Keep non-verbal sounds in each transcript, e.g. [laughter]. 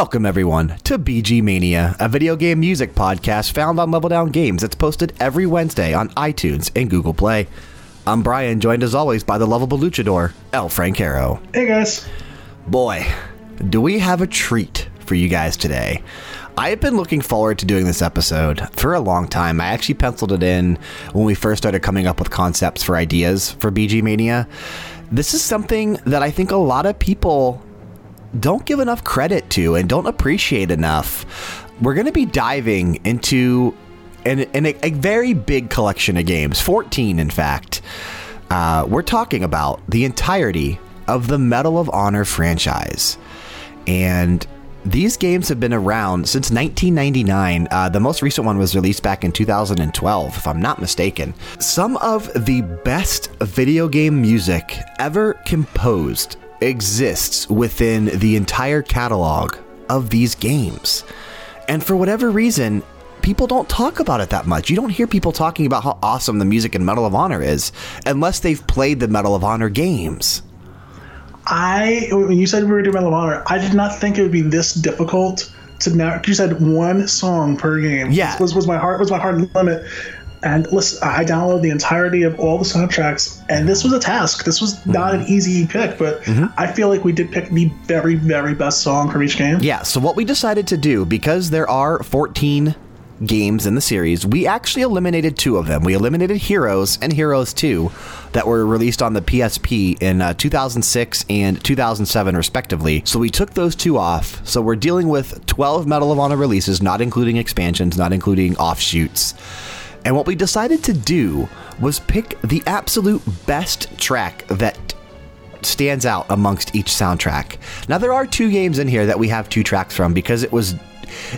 Welcome, everyone, to BG Mania, a video game music podcast found on Level Down Games that's posted every Wednesday on iTunes and Google Play. I'm Brian, joined as always by the lovable luchador, El Francaro. Hey, guys. Boy, do we have a treat for you guys today. I have been looking forward to doing this episode for a long time. I actually penciled it in when we first started coming up with concepts for ideas for BG Mania. This is something that I think a lot of people don't give enough credit to and don't appreciate enough. We're going to be diving into an, an, a very big collection of games, 14 in fact. Uh, we're talking about the entirety of the Medal of Honor franchise. And these games have been around since 1999. Uh, the most recent one was released back in 2012, if I'm not mistaken. Some of the best video game music ever composed exists within the entire catalog of these games. And for whatever reason, people don't talk about it that much. You don't hear people talking about how awesome the music in Medal of Honor is unless they've played the Medal of Honor games. I when you said we were doing Medal of Honor, I did not think it would be this difficult to now. You said one song per game. Yeah, was, was my heart was my hard limit. And listen, I downloaded the entirety of all the soundtracks, and this was a task. This was mm-hmm. not an easy pick, but mm-hmm. I feel like we did pick the very, very best song from each game. Yeah, so what we decided to do, because there are 14 games in the series, we actually eliminated two of them. We eliminated Heroes and Heroes 2 that were released on the PSP in uh, 2006 and 2007, respectively. So we took those two off. So we're dealing with 12 Medal of Honor releases, not including expansions, not including offshoots. And what we decided to do was pick the absolute best track that stands out amongst each soundtrack. Now, there are two games in here that we have two tracks from because it was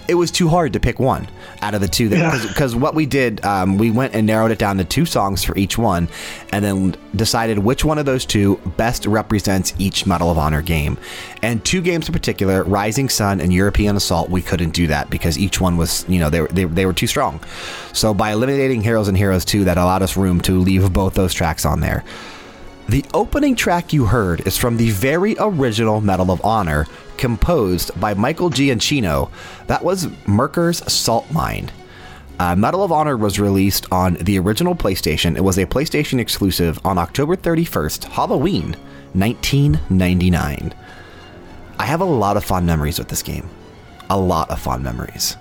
it was too hard to pick one out of the two. Because yeah. what we did, um, we went and narrowed it down to two songs for each one and then decided which one of those two best represents each Medal of Honor game. And two games in particular, Rising Sun and European Assault, we couldn't do that because each one was, you know, they, were, they, they were too strong. So by eliminating Heroes and Heroes 2, that allowed us room to leave both those tracks on there. The opening track you heard is from the very original Medal of Honor, composed by Michael Giacchino. That was Merkers Salt Mine. Uh, Medal of Honor was released on the original PlayStation. It was a PlayStation exclusive on October 31st, Halloween 1999. I have a lot of fond memories with this game. A lot of fond memories.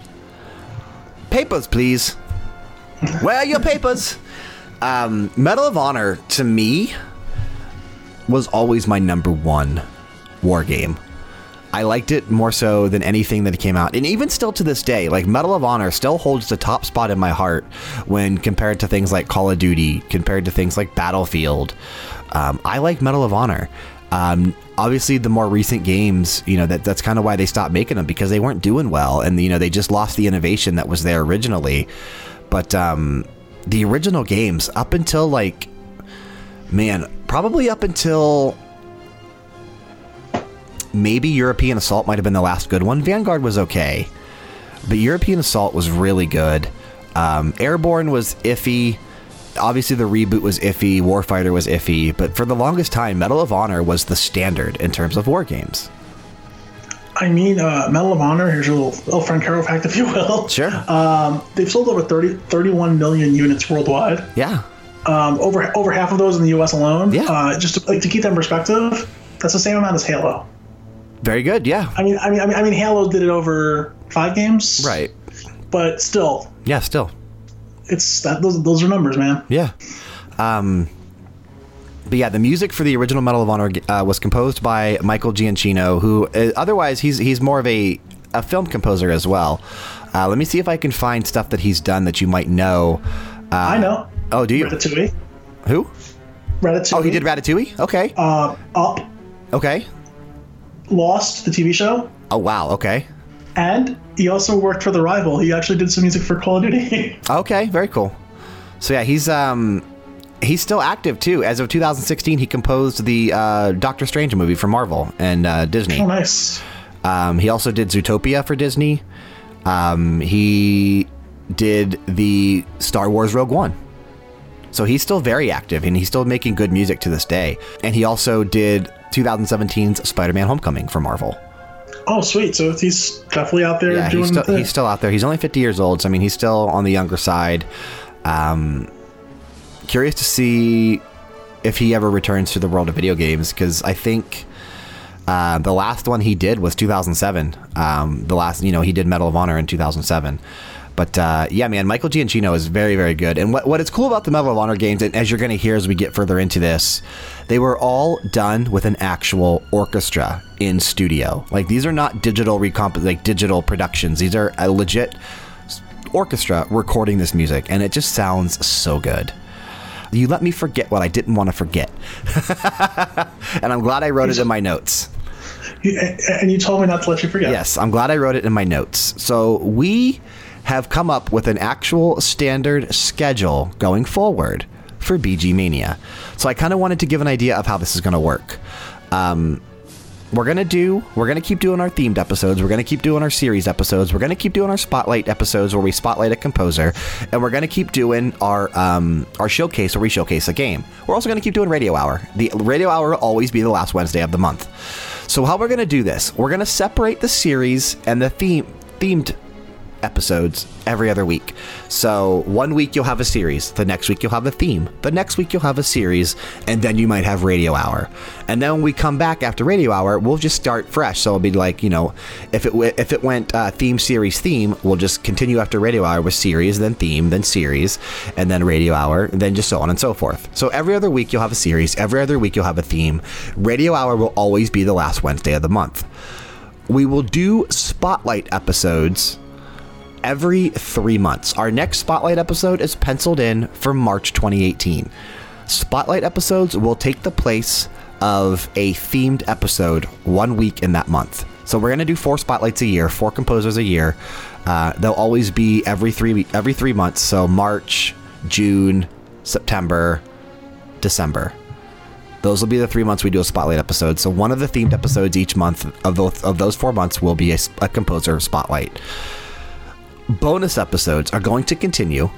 Papers, please. [laughs] Where are your papers? Um, Medal of Honor, to me, was always my number one war game. I liked it more so than anything that came out. And even still to this day, like Medal of Honor still holds the top spot in my heart when compared to things like Call of Duty, compared to things like Battlefield. Um, I like Medal of Honor. Um, obviously, the more recent games, you know, that, that's kind of why they stopped making them because they weren't doing well. And, you know, they just lost the innovation that was there originally. But um, the original games, up until like man, probably up until maybe European Assault might have been the last good one. Vanguard was okay, but European Assault was really good. Um, Airborne was iffy. Obviously, the reboot was iffy. Warfighter was iffy. But for the longest time, Medal of Honor was the standard in terms of war games. I mean, uh, Medal of Honor, here's a little friend carol fact, if you will. Sure. Um, they've sold over 30, 31 million units worldwide. Yeah. Um, over over half of those in the U.S. alone. Yeah. Uh, just to, like to keep that in perspective, that's the same amount as Halo. Very good. Yeah. I mean, I mean, I mean, I mean, Halo did it over five games. Right. But still. Yeah. Still. It's that those those are numbers, man. Yeah. Um. But yeah, the music for the original Medal of Honor uh, was composed by Michael Giacchino, who uh, otherwise he's he's more of a a film composer as well. Uh, let me see if I can find stuff that he's done that you might know. Uh, I know. Oh, do you? Ratatouille. Who? Ratatouille. Oh, he did Ratatouille. Okay. Uh, Up. Okay. Lost, the TV show. Oh wow. Okay. And he also worked for the rival. He actually did some music for Call of Duty. [laughs] okay, very cool. So yeah, he's um he's still active too. As of 2016, he composed the uh, Doctor Strange movie for Marvel and uh, Disney. Oh, nice. Um, he also did Zootopia for Disney. Um, he did the Star Wars Rogue One. So he's still very active and he's still making good music to this day. And he also did 2017's Spider Man Homecoming for Marvel. Oh, sweet. So he's definitely out there yeah, doing he's still, the he's still out there. He's only 50 years old. So, I mean, he's still on the younger side. Um, curious to see if he ever returns to the world of video games because I think. Uh, the last one he did was 2007. Um, the last, you know, he did Medal of Honor in 2007. But uh, yeah, man, Michael Giacchino is very, very good. And what, what is cool about the Medal of Honor games, and as you're going to hear as we get further into this, they were all done with an actual orchestra in studio. Like these are not digital recomp like digital productions. These are a legit orchestra recording this music, and it just sounds so good. You let me forget what I didn't want to forget, [laughs] and I'm glad I wrote it in my notes. And you told me not to let you forget. Yes, I'm glad I wrote it in my notes. So we have come up with an actual standard schedule going forward for BG Mania. So I kind of wanted to give an idea of how this is going to work. Um, we're going to do, we're going to keep doing our themed episodes. We're going to keep doing our series episodes. We're going to keep doing our spotlight episodes where we spotlight a composer. And we're going to keep doing our, um, our showcase where we showcase a game. We're also going to keep doing Radio Hour. The Radio Hour will always be the last Wednesday of the month. So, how we're going to do this, we're going to separate the series and the theme, themed episodes every other week. So one week you'll have a series, the next week you'll have a theme, the next week you'll have a series, and then you might have Radio Hour. And then when we come back after Radio Hour, we'll just start fresh. So it'll be like, you know, if it, if it went uh, theme, series, theme, we'll just continue after Radio Hour with series, then theme, then series, and then Radio Hour, then just so on and so forth. So every other week you'll have a series, every other week you'll have a theme. Radio Hour will always be the last Wednesday of the month. We will do spotlight episodes every three months. Our next Spotlight episode is penciled in for March 2018. Spotlight episodes will take the place of a themed episode one week in that month. So we're going to do four spotlights a year, four composers a year. Uh, they'll always be every three every three months. So March, June, September, December. Those will be the three months we do a spotlight episode. So one of the themed episodes each month of those of those four months will be a, a composer spotlight bonus episodes are going to continue.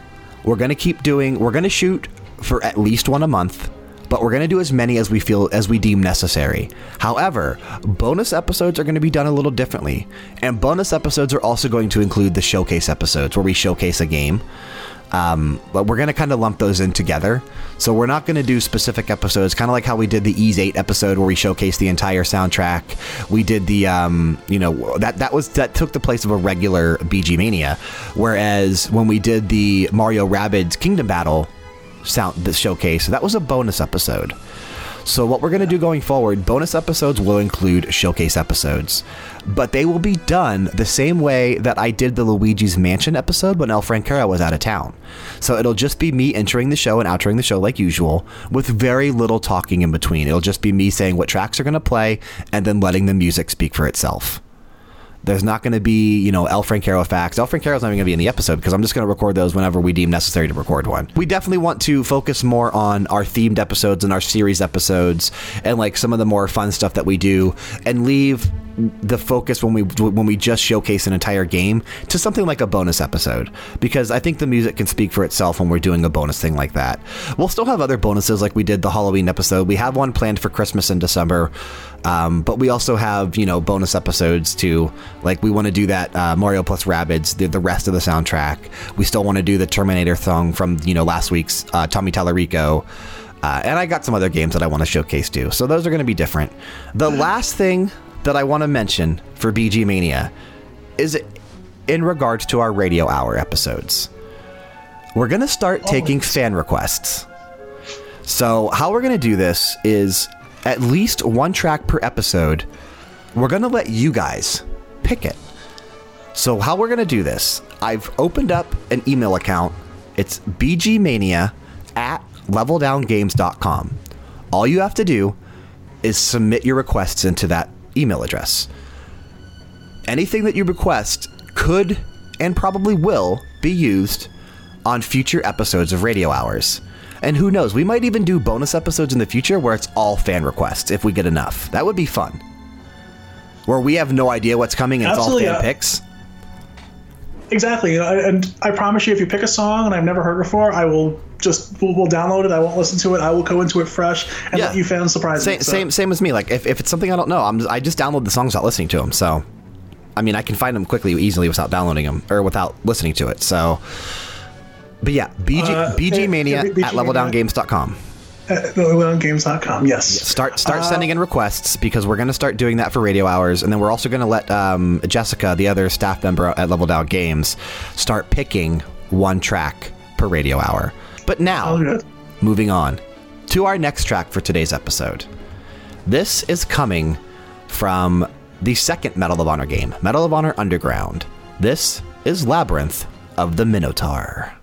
We're going to keep doing, we're going to shoot for at least one a month, but we're going to do as many as we feel as we deem necessary. However, bonus episodes are going to be done a little differently. And bonus episodes are also going to include the showcase episodes where we showcase a game. Um, but we're going to kind of lump those in together. So we're not going to do specific episodes, kind of like how we did the Ys 8 episode where we showcased the entire soundtrack. We did the, um, you know, that, that was, that took the place of a regular BG Mania. Whereas when we did the Mario Rabbids Kingdom Battle sound, the showcase, that was a bonus episode. So, what we're going to do going forward, bonus episodes will include showcase episodes, but they will be done the same way that I did the Luigi's Mansion episode when El Francaro was out of town. So, it'll just be me entering the show and outroing the show like usual with very little talking in between. It'll just be me saying what tracks are going to play and then letting the music speak for itself. There's not going to be, you know, El Carroll facts. El Francaro's not even going to be in the episode because I'm just going to record those whenever we deem necessary to record one. We definitely want to focus more on our themed episodes and our series episodes and like some of the more fun stuff that we do and leave the focus when we when we just showcase an entire game to something like a bonus episode because I think the music can speak for itself when we're doing a bonus thing like that. We'll still have other bonuses like we did the Halloween episode. We have one planned for Christmas in December, um, but we also have you know bonus episodes too. Like we want to do that uh, Mario plus Rabbids, the, the, rest of the soundtrack. We still want to do the Terminator song from you know last week's uh, Tommy Tallarico. Uh, and I got some other games that I want to showcase too. So those are going to be different. The last thing that I want to mention for BG Mania is in regards to our radio hour episodes. We're going to start oh, taking fan requests. So, how we're going to do this is at least one track per episode. We're going to let you guys pick it. So, how we're going to do this, I've opened up an email account. It's bgmania at leveldowngames.com. All you have to do is submit your requests into that email address. Anything that you request could and probably will be used on future episodes of Radio Hours. And who knows, we might even do bonus episodes in the future where it's all fan requests if we get enough. That would be fun. Where we have no idea what's coming and Absolutely, it's all fan yeah. picks. Exactly. And I promise you, if you pick a song and I've never heard before, I will just will, will download it. I won't listen to it. I will go into it fresh and yeah. let you fans surprise same, me. So. Same, same as me. Like if, if it's something I don't know, I'm I just download the songs without listening to them. So, I mean, I can find them quickly, easily without downloading them or without listening to it. So, but yeah, BG uh, BG Mania BG at leveldowngames.com. At leveldowngames.com. Yes. Start start uh, sending in requests because we're going to start doing that for radio hours, and then we're also going to let um, Jessica, the other staff member at Level Down Games, start picking one track per radio hour. But now, oh, moving on to our next track for today's episode. This is coming from the second Medal of Honor game, Medal of Honor Underground. This is Labyrinth of the Minotaur.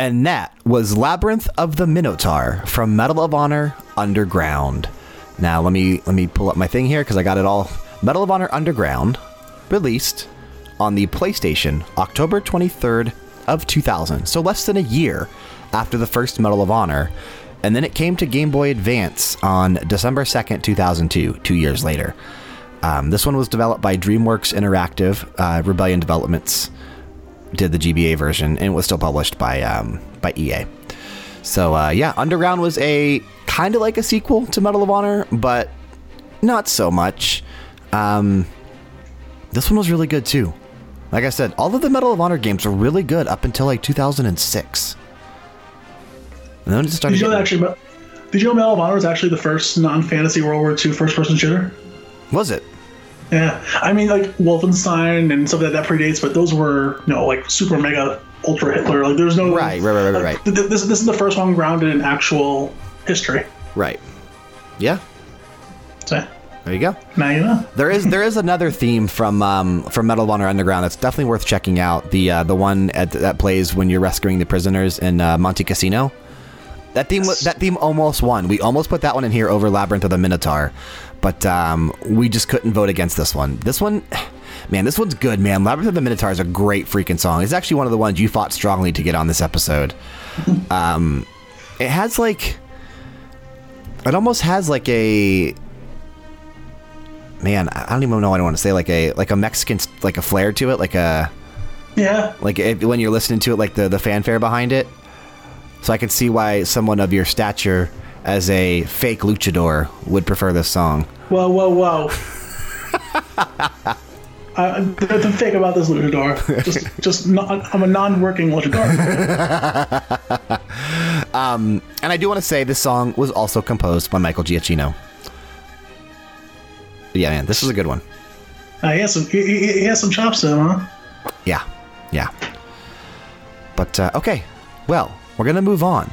And that was Labyrinth of the Minotaur from Medal of Honor Underground. Now let me let me pull up my thing here because I got it all. Medal of Honor Underground released on the PlayStation October 23rd of 2000, so less than a year after the first Medal of Honor, and then it came to Game Boy Advance on December 2nd, 2002, two years later. Um, this one was developed by DreamWorks Interactive, uh, Rebellion Developments did the GBA version, and it was still published by um, by EA. So uh, yeah, Underground was a kind of like a sequel to Medal of Honor, but not so much. Um, this one was really good too. Like I said, all of the Medal of Honor games were really good up until like 2006. And then it started. Did you know actually? Did you know Medal of Honor was actually the first non-fantasy World War II first-person shooter? Was it? [laughs] Yeah, I mean like Wolfenstein and stuff that that predates, but those were you know like super mega ultra Hitler. Like there's no right, right, right, right, like, right. Th- this this is the first one grounded in actual history. Right. Yeah. So. There you go. Now you know. there is there is another theme from um, from Medal Honor Underground that's definitely worth checking out. The uh, the one at, that plays when you're rescuing the prisoners in uh, Monte Cassino. That theme, yes. that theme almost won. We almost put that one in here over Labyrinth of the Minotaur, but um, we just couldn't vote against this one. This one, [sighs] man, this one's good, man. Labyrinth of the Minotaur is a great freaking song. It's actually one of the ones you fought strongly to get on this episode. [laughs] um, it has like, it almost has like a, man, I don't even know what I want to say. Like a like a Mexican like a flair to it, like a yeah, like when you're listening to it, like the the fanfare behind it. So I can see why someone of your stature as a fake luchador would prefer this song. Whoa, whoa, whoa. [laughs] I, the thing about this luchador. Just, [laughs] just not, I'm a non-working luchador. [laughs] um, and I do want to say this song was also composed by Michael Giacchino. Yeah, man, this is a good one. Uh, he has some, he, he has some chops to him, huh? Yeah, yeah. But uh, okay, well, we're going to move on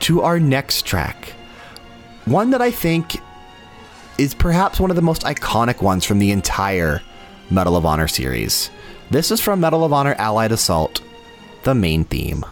to our next track. One that I think is perhaps one of the most iconic ones from the entire Medal of Honor series. This is from Medal of Honor Allied Assault, the main theme.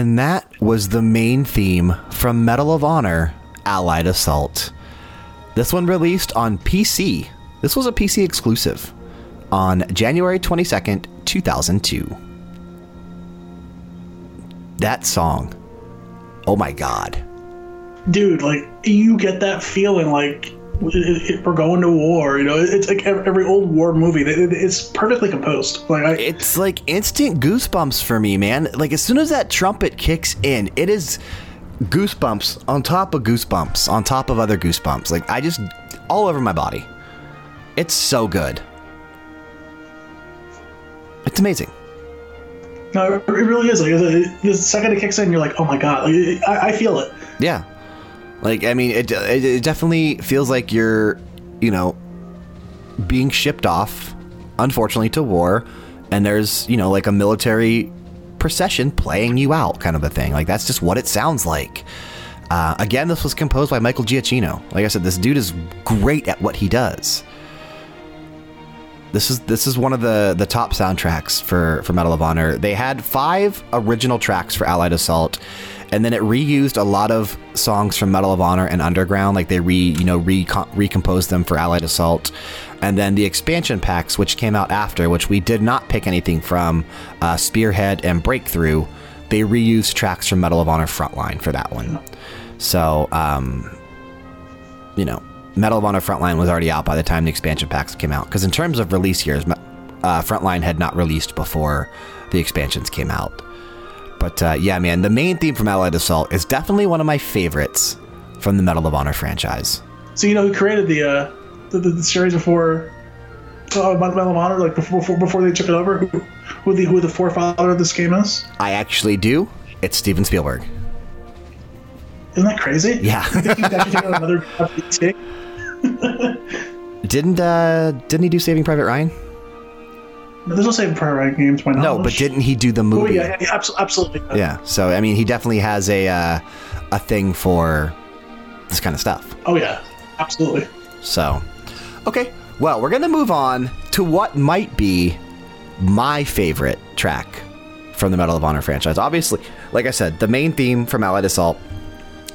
And that was the main theme from Medal of Honor Allied Assault. This one released on PC. This was a PC exclusive on January 22nd, 2002. That song. Oh my god. Dude, like you get that feeling like we're going to war. You know, it's like every old war movie. It's perfectly composed. Like I, it's like instant goosebumps for me, man. Like as soon as that trumpet kicks in, it is goosebumps on top of goosebumps on top of other goosebumps. Like I just all over my body. It's so good. It's amazing. No, it really is. Like the second it kicks in, you're like, oh my god, like, I, I feel it. Yeah. Like, I mean, it, it, definitely feels like you're, you know, being shipped off, unfortunately, to war. And there's, you know, like a military procession playing you out kind of a thing. Like, that's just what it sounds like. Uh, again, this was composed by Michael Giacchino. Like I said, this dude is great at what he does. This is this is one of the the top soundtracks for for Medal of Honor. They had five original tracks for Allied Assault, and then it reused a lot of songs from Medal of Honor and Underground, like they re you know re recomposed them for Allied Assault, and then the expansion packs, which came out after, which we did not pick anything from, uh, Spearhead and Breakthrough, they reused tracks from Medal of Honor Frontline for that one. So, um, you know, Medal of Honor Frontline was already out by the time the expansion packs came out, because in terms of release years, uh, Frontline had not released before the expansions came out. But uh, yeah, man, the main theme from Allied Assault is definitely one of my favorites from the Medal of Honor franchise. So you know who created the uh, the, the, the, series before uh, Medal of Honor, like before, before, before they took it over? Who, who the who the forefather of this game is? I actually do. It's Steven Spielberg. Isn't that crazy? Yeah. [laughs] Didn't [laughs] [laughs] didn't he do Saving Private Ryan? There's no save prior games, my knowledge. No, but didn't he do the oh, movie? Oh, yeah, yeah, yeah, absolutely. Yeah. yeah. So I mean, he definitely has a uh, a thing for this kind of stuff. Oh yeah, absolutely. So, okay. Well, we're gonna move on to what might be my favorite track from the Medal of Honor franchise. Obviously, like I said, the main theme from Allied Assault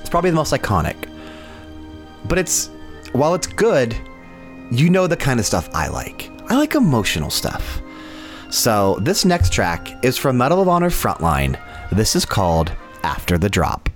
is probably the most iconic. But it's while it's good, you know the kind of stuff I like. I like emotional stuff. So, this next track is from Medal of Honor Frontline. This is called After the Drop.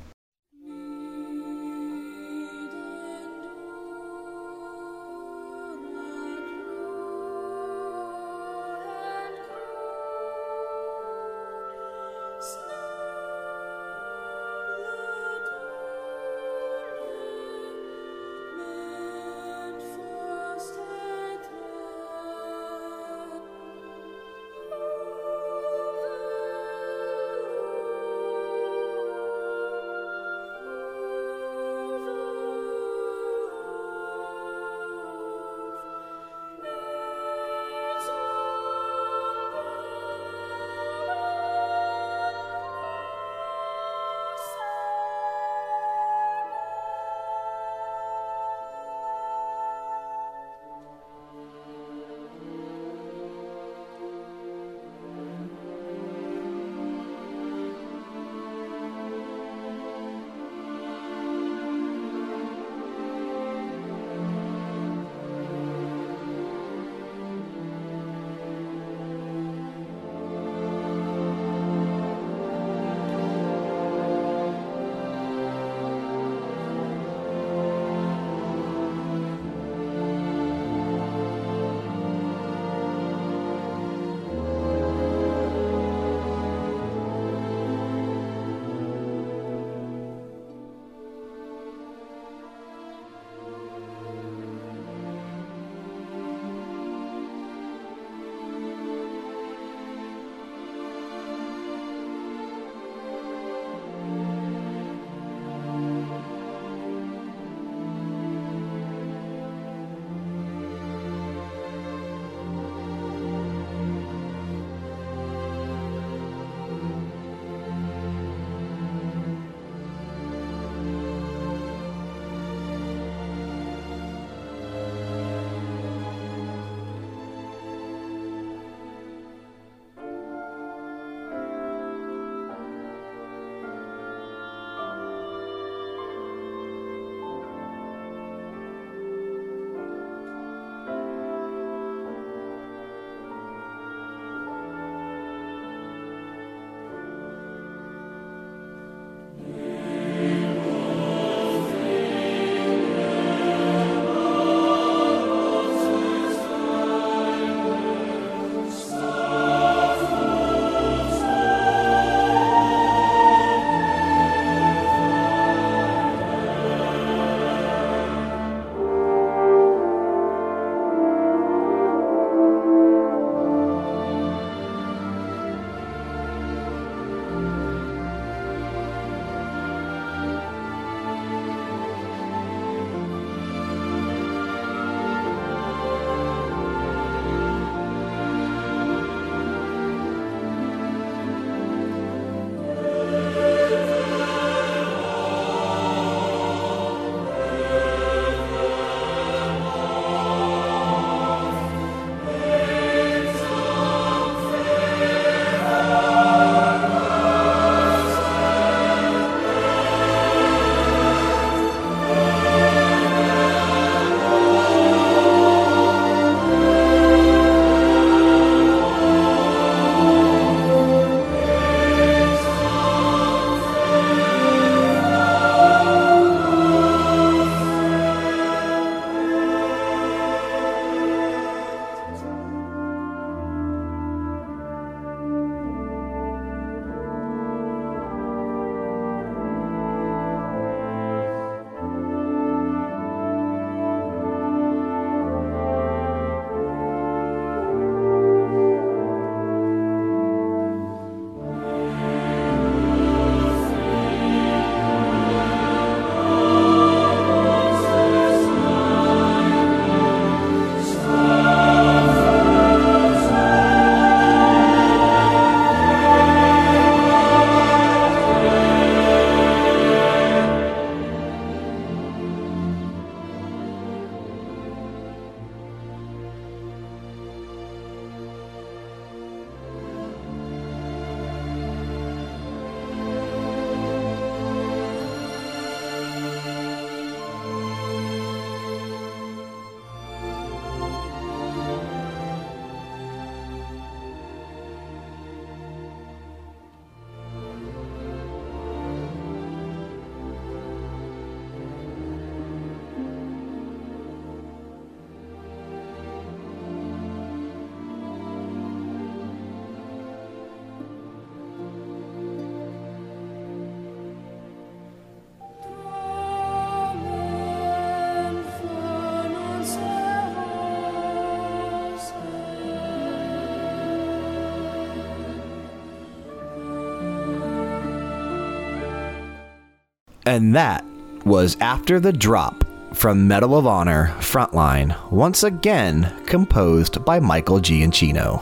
And that was After the Drop from Medal of Honor Frontline, once again composed by Michael Giacchino.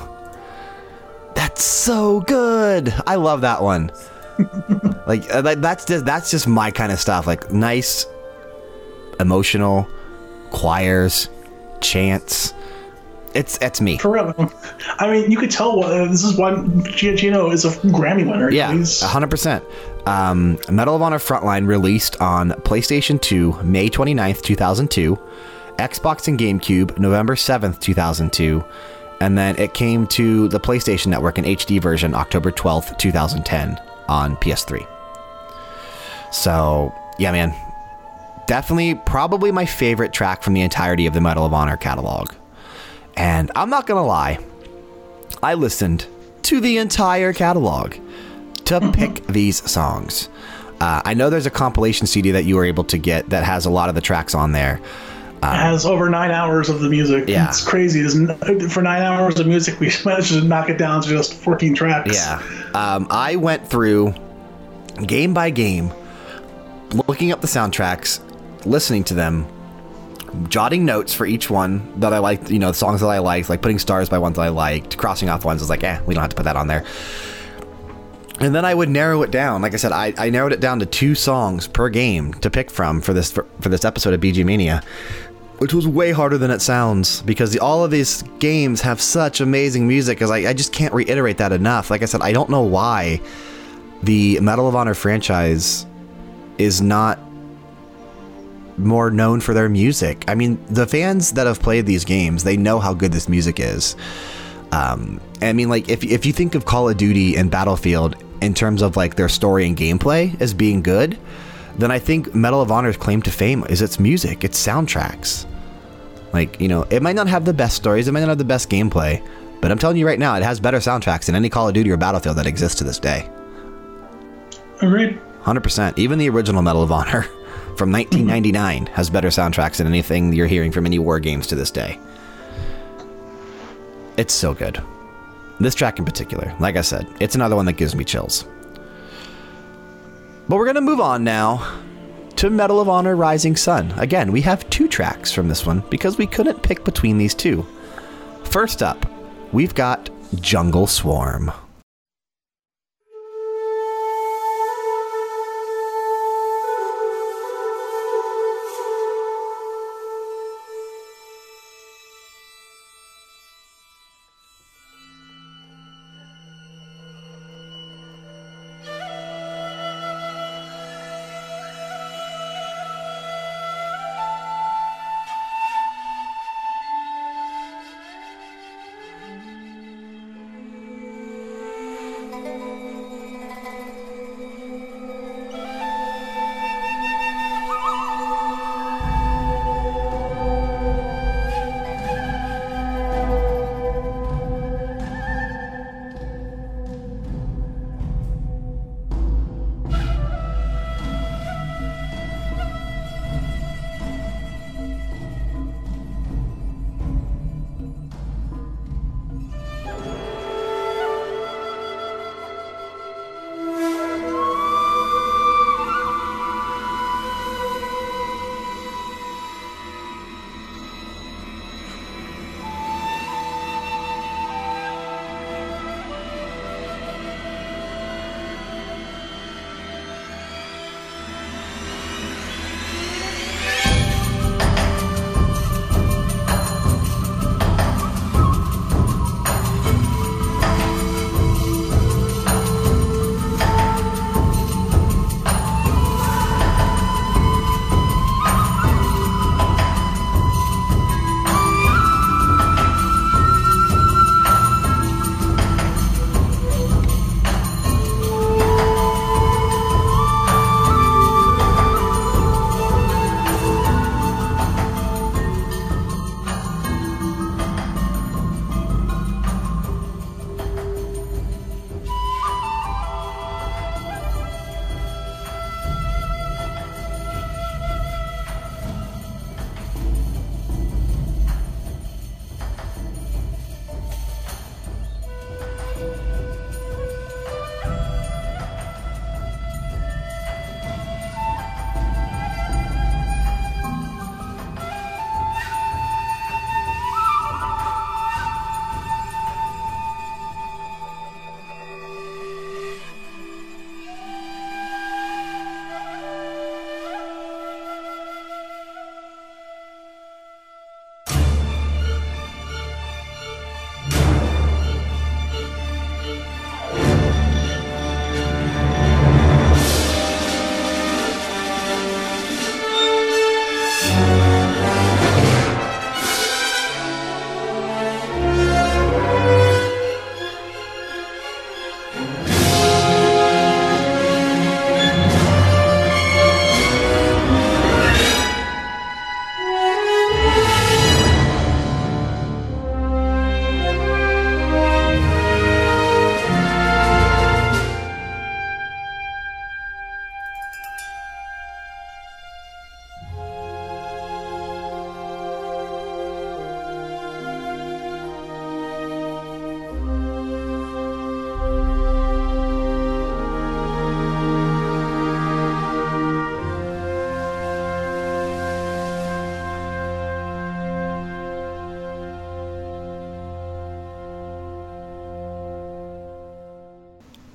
That's so good. I love that one. [laughs] Uh, like that's just that's just my kind of stuff. Like nice, emotional choirs, chants it's it's me. For real. I mean, you could tell uh, this is why Giacchino is a Grammy winner. Yeah, hundred percent. Um, Medal of Honor Frontline released on PlayStation 2 May 29th, 2002, Xbox and GameCube November 7th, 2002, and then it came to the PlayStation Network in HD version October 12th, 2010 on PS3. So, yeah, man. Definitely, probably my favorite track from the entirety of the Medal of Honor catalog. And I'm not going to lie, I listened to the entire catalog to mm-hmm. pick these songs. Uh, I know there's a compilation CD that you were able to get that has a lot of the tracks on there. Um, it has over nine hours of the music. Yeah. It's crazy. It's, for nine hours of music, [laughs] we managed to knock it down to just 14 tracks. Yeah. Um, I went through game by game, looking up the soundtracks, listening to them, jotting notes for each one that I liked, you know, the songs that I liked, like putting stars by ones that I liked, crossing off ones. I was like, eh, we don't have to put that on there. And then I would narrow it down. Like I said, I, I narrowed it down to two songs per game to pick from for this for, for this episode of BG Mania, which was way harder than it sounds because the, all of these games have such amazing music. Because I, I just can't reiterate that enough. Like I said, I don't know why the Medal of Honor franchise is not more known for their music. I mean, the fans that have played these games, they know how good this music is. Um, I mean, like, if, if you think of Call of Duty and Battlefield in terms of like their story and gameplay as being good, then I think Medal of Honor's claim to fame is its music, its soundtracks. Like, you know, it might not have the best stories, it might not have the best gameplay, but I'm telling you right now, it has better soundtracks than any Call of Duty or Battlefield that exists to this day. Agreed. 100%. Even the original Medal of Honor. [laughs] from 1999 has better soundtracks than anything you're hearing from any war games to this day. It's so good. This track in particular, like I said, it's another one that gives me chills. But we're going to move on now to Medal of Honor Rising Sun. Again, we have two tracks from this one because we couldn't pick between these two. First up, we've got Jungle Swarm.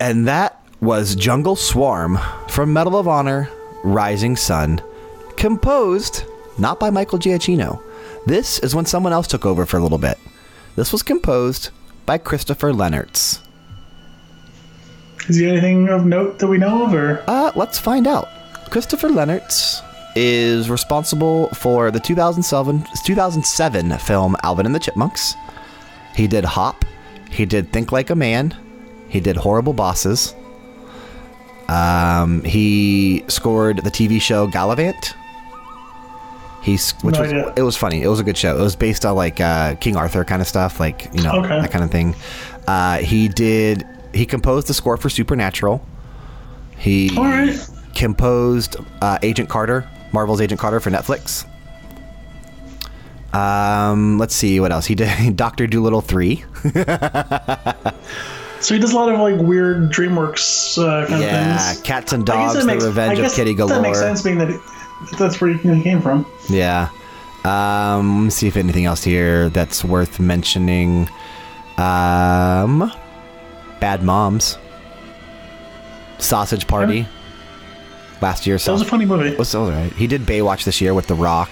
And that was Jungle Swarm from Medal of Honor Rising Sun, composed not by Michael Giacchino. This is when someone else took over for a little bit. This was composed by Christopher Lennertz. Is he anything of note that we know of? Or? Uh, let's find out. Christopher Lennertz is responsible for the 2007, 2007 film Alvin and the Chipmunks. He did Hop. He did Think Like a Man. He did Horrible Bosses. Um, he scored the TV show Galavant. He's which no was idea. it was funny. It was a good show. It was based on like uh, King Arthur kind of stuff, like you know okay. that kind of thing. Uh, he did he composed the score for Supernatural. He right. composed uh, Agent Carter, Marvel's Agent Carter for Netflix. Um, let's see what else he did. [laughs] Doctor Dolittle three. [laughs] So he does a lot of like weird DreamWorks uh, kind yeah, of things. Yeah, cats and dogs, the makes, revenge of Kitty Galore. That makes sense, being that it, that's where he came from. Yeah. Um, Let's see if anything else here that's worth mentioning. Um, Bad Moms, Sausage Party. Yeah. Last year, that was a funny movie. Was all right. He did Baywatch this year with The Rock.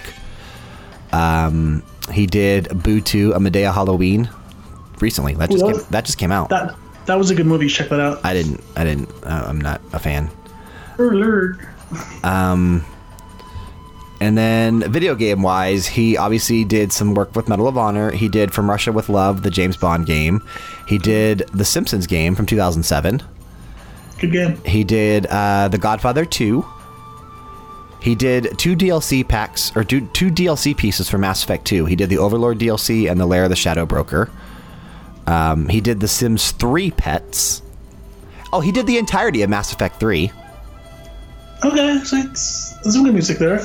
Um, he did Boo to A Madea Halloween recently. That just came, that just came out. That that was a good movie. Check that out. I didn't. I didn't. Uh, I'm not a fan. Alert. Um. And then video game wise, he obviously did some work with Medal of Honor. He did From Russia with Love, the James Bond game. He did the Simpsons game from 2007. Good game. He did uh, The Godfather 2. He did two DLC packs or two, two DLC pieces for Mass Effect 2. He did the Overlord DLC and the Lair of the Shadow Broker. Um, he did The Sims 3 pets. Oh, he did the entirety of Mass Effect 3. Okay, so it's, there's some good music there.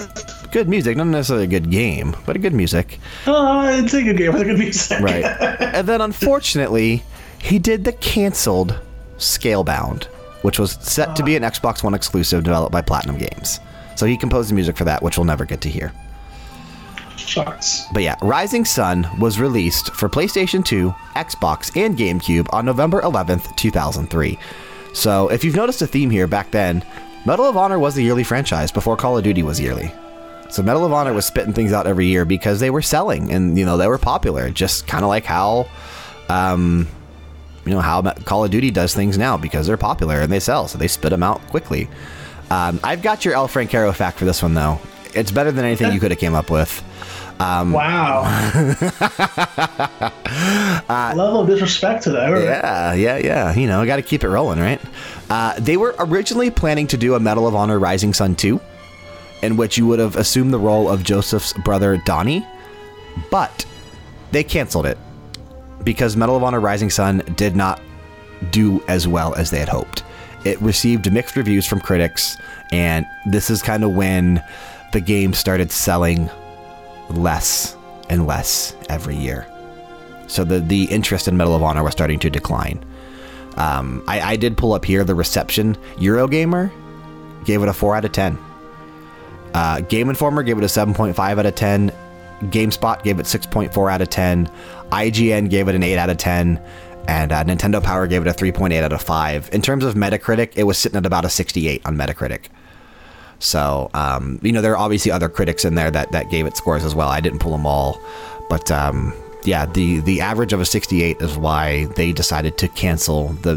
Good music, not necessarily a good game, but a good music. Oh, it's a good game with good music. right. [laughs] And then unfortunately, he did the canceled Scalebound, which was set to be ah. an Xbox One exclusive developed by Platinum Games. So he composed the music for that, which we'll never get to hear. Shucks. But yeah, Rising Sun was released for PlayStation 2, Xbox, and GameCube on November 11th, 2003. So if you've noticed a theme here back then, Medal of Honor was a yearly franchise before Call of Duty was yearly. So Medal of Honor was spitting things out every year because they were selling and you know they were popular, just kind of like how, um, you know how Call of Duty does things now because they're popular and they sell, so they spit them out quickly. Um, I've got your El Francaro fact for this one though. It's better than anything you could have came up with. Um, wow. [laughs] uh, Level of disrespect to that. Right? Yeah, yeah, yeah. You know, got to keep it rolling, right? Uh, they were originally planning to do a Medal of Honor Rising Sun 2, in which you would have assumed the role of Joseph's brother Donnie, but they canceled it because Medal of Honor Rising Sun did not do as well as they had hoped. It received mixed reviews from critics, and this is kind of when the game started selling less and less every year. So the, the interest in Medal of Honor was starting to decline. Um, I, I, did pull up here the reception. Eurogamer gave it a 4 out of 10. Uh, Game Informer gave it a 7.5 out of 10. GameSpot gave it 6.4 out of 10. IGN gave it an 8 out of 10. And uh, Nintendo Power gave it a 3.8 out of 5. In terms of Metacritic, it was sitting at about a 68 on Metacritic. So, um, you know, there are obviously other critics in there that, that gave it scores as well. I didn't pull them all. But um, yeah, the, the average of a 68 is why they decided to cancel the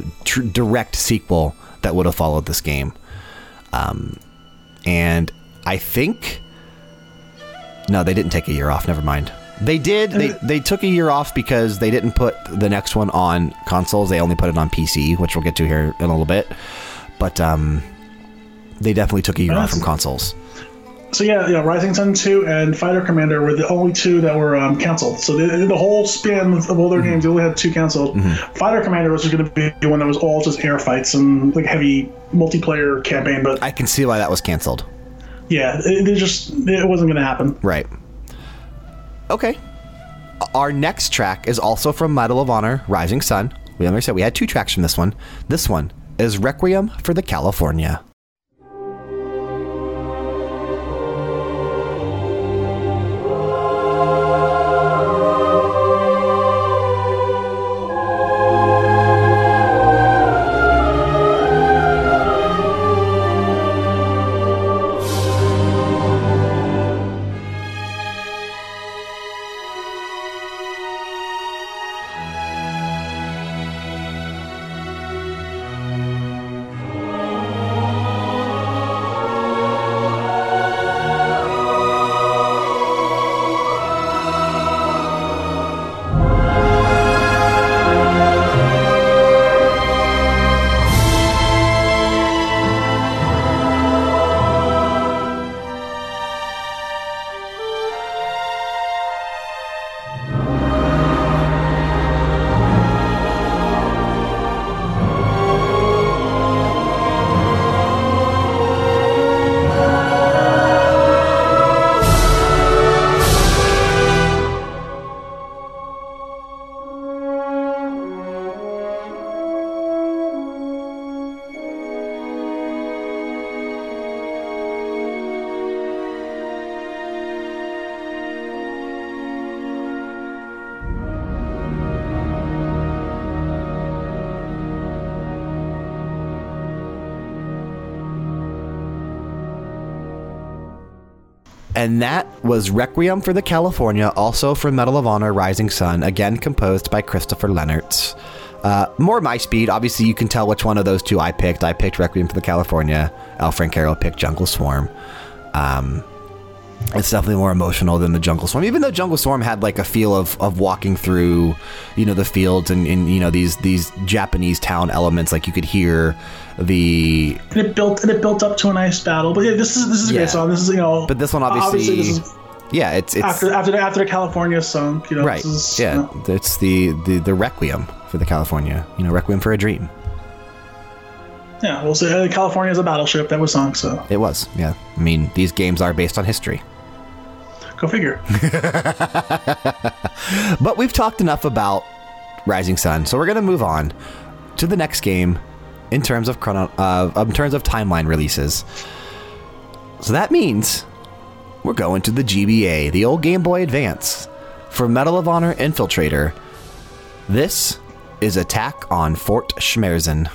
direct sequel that would have followed this game. Um, and I think. No, they didn't take a year off. Never mind. They did. They, they took a year off because they didn't put the next one on consoles. They only put it on PC, which we'll get to here in a little bit. But um, they definitely took a year off from consoles. So yeah, yeah, Rising Sun two and Fighter Commander were the only two that were um, canceled. So the, the whole span of all their mm-hmm. games, they only had two canceled. Mm-hmm. Fighter Commander was just going to be one that was all just air fights and like heavy multiplayer campaign. But I can see why that was canceled. Yeah, it, it just it wasn't going to happen. Right. Okay. Our next track is also from Medal of Honor: Rising Sun. We understand we had two tracks from this one. This one is Requiem for the California. And that was Requiem for the California, also from Medal of Honor Rising Sun, again composed by Christopher Lennertz. Uh, more my speed. Obviously, you can tell which one of those two I picked. I picked Requiem for the California. Al Carroll picked Jungle Swarm. Um, it's definitely more emotional than the Jungle Storm. Even though Jungle Storm had like a feel of, of walking through, you know, the fields and, and you know these these Japanese town elements, like you could hear the and it built and it built up to a nice battle. But yeah, this is this is a yeah. great song. This is you know, but this one obviously, obviously this yeah, it's, it's after after the, after the California song, you know, right? Is, yeah, you know. it's the, the the Requiem for the California, you know, Requiem for a Dream. Yeah, well, so uh, California is a battleship. That was sunk, so. It was, yeah. I mean, these games are based on history. Go figure. [laughs] but we've talked enough about Rising Sun, so we're going to move on to the next game in terms of chrono uh, in terms of timeline releases. So that means we're going to the GBA, the old Game Boy Advance, for Medal of Honor Infiltrator. This is Attack on Fort Schmerzen.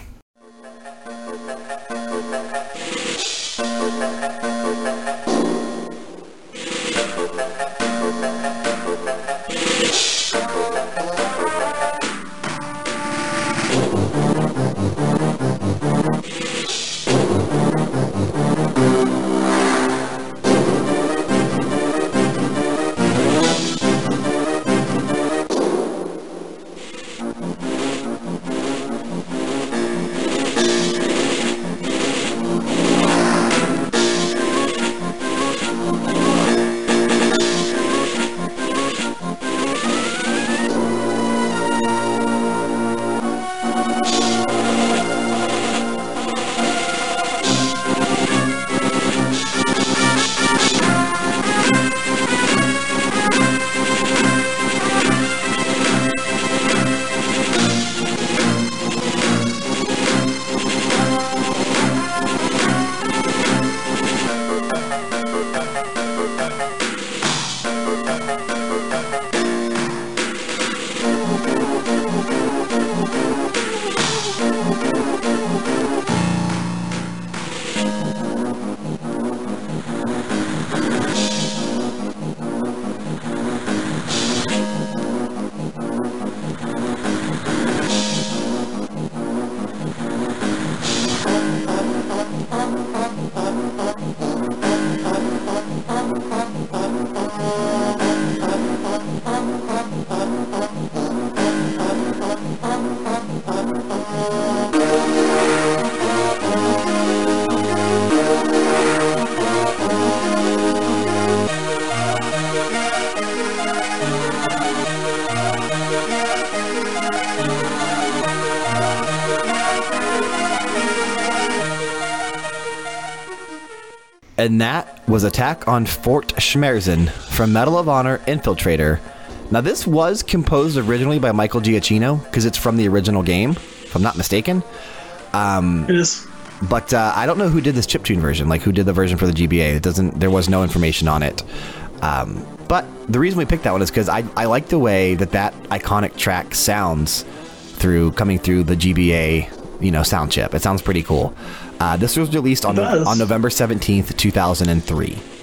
Attack on Fort Schmerzen from Medal of Honor Infiltrator. Now, this was composed originally by Michael Giacchino because it's from the original game, if I'm not mistaken. Um, it is. But uh, I don't know who did this chiptune version, like who did the version for the GBA. It doesn't. There was no information on it. Um, but the reason we picked that one is because I, I like the way that that iconic track sounds through coming through the GBA, you know, sound chip. It sounds pretty cool. Uh, this was released on, on November 17th, 2003.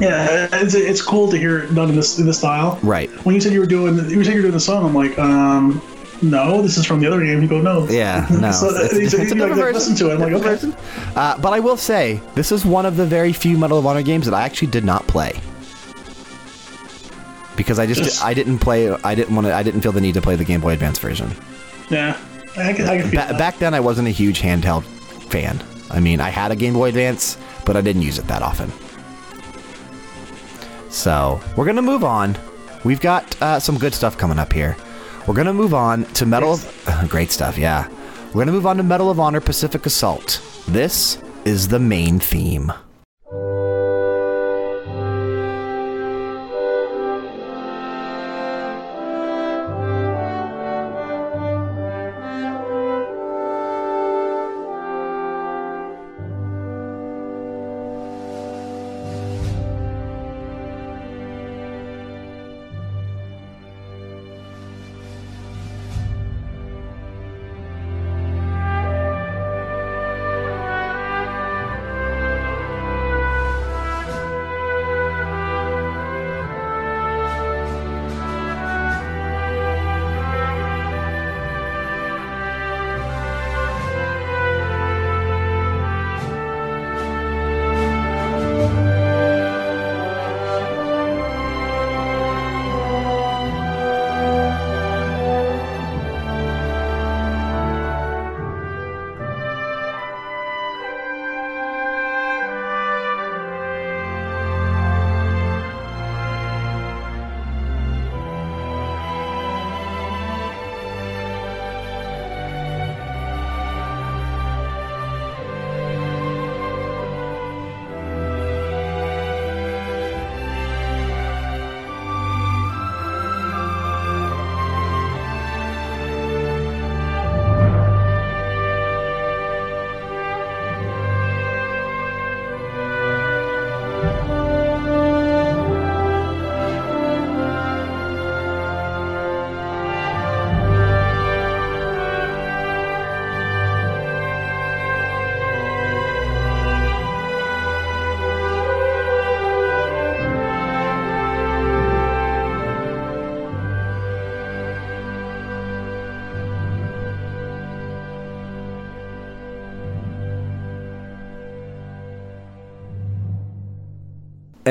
Yeah, it's, it's cool to hear it done in this in this style. Right. When you said you were doing you said you were doing the song, I'm like, um, no, this is from the other game. You go, no. Yeah, [laughs] no. so, it's, uh, it's, it's like, version. Listen to it. I'm like, okay. Uh, but I will say, this is one of the very few Medal of Honor games that I actually did not play. Because I just. I didn't play I didn't want to I didn't feel the need to play the Game Boy Advance version. Yeah, I can, I can ba that. Back then, I wasn't a huge handheld fan. I mean, I had a Game Boy Advance, but I didn't use it that often. So we're going to move on. We've got uh, some good stuff coming up here. We're going to move on to Medal of... [laughs] Great stuff, yeah. We're going to move on to Medal of Honor Pacific Assault. This is the main theme.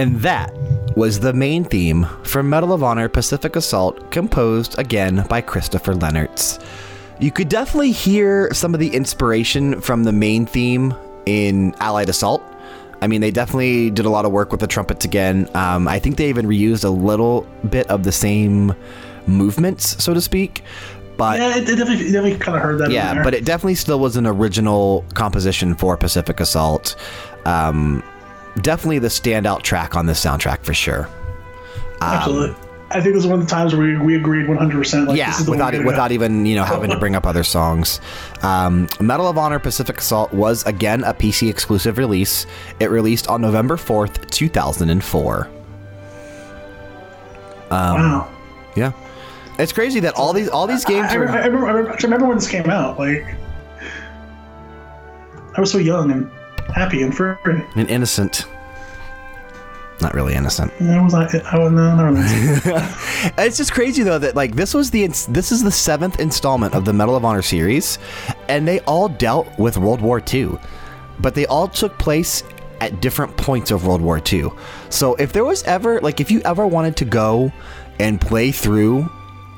And that was the main theme for Medal of Honor Pacific Assault, composed again by Christopher Lennertz. You could definitely hear some of the inspiration from the main theme in Allied Assault. I mean, they definitely did a lot of work with the trumpets again. Um, I think they even reused a little bit of the same movements, so to speak. But yeah, it, definitely, definitely kind of heard that. Yeah, but it definitely still was an original composition for Pacific Assault. Um, definitely the standout track on this soundtrack for sure. Um, Absolutely. I think it was one of the times where we, we agreed 100%. Like, yeah, without, without even you know having to [laughs] bring up other songs. Um, Medal of Honor Pacific Assault was again a PC exclusive release. It released on November 4th, 2004. Um, wow. Yeah. It's crazy that all these all these games. I, I, are... I, remember, I remember, remember when this came out. Like, I was so young and happy and free and innocent. Not really innocent. Was. I was [laughs] it's just crazy though that like this was the this is the seventh installment of the Medal of Honor series, and they all dealt with World War II, but they all took place at different points of World War II. So if there was ever like if you ever wanted to go and play through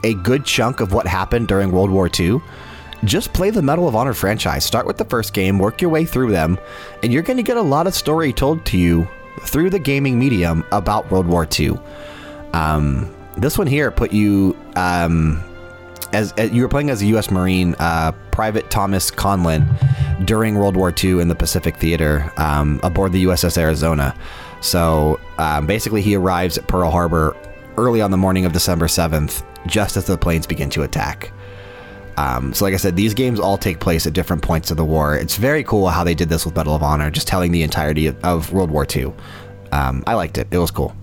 a good chunk of what happened during World War II just play the Medal of Honor franchise. Start with the first game, work your way through them, and you're going to get a lot of story told to you through the gaming medium about World War II. Um, this one here put you um, as, as, you were playing as a U.S. Marine, uh, Private Thomas Conlin, during World War II in the Pacific Theater um, aboard the USS Arizona. So um, basically, he arrives at Pearl Harbor early on the morning of December 7th, just as the planes begin to attack. Um, so, like I said, these games all take place at different points of the war. It's very cool how they did this with Medal of Honor, just telling the entirety of, of World War II. Um, I liked it. It was cool.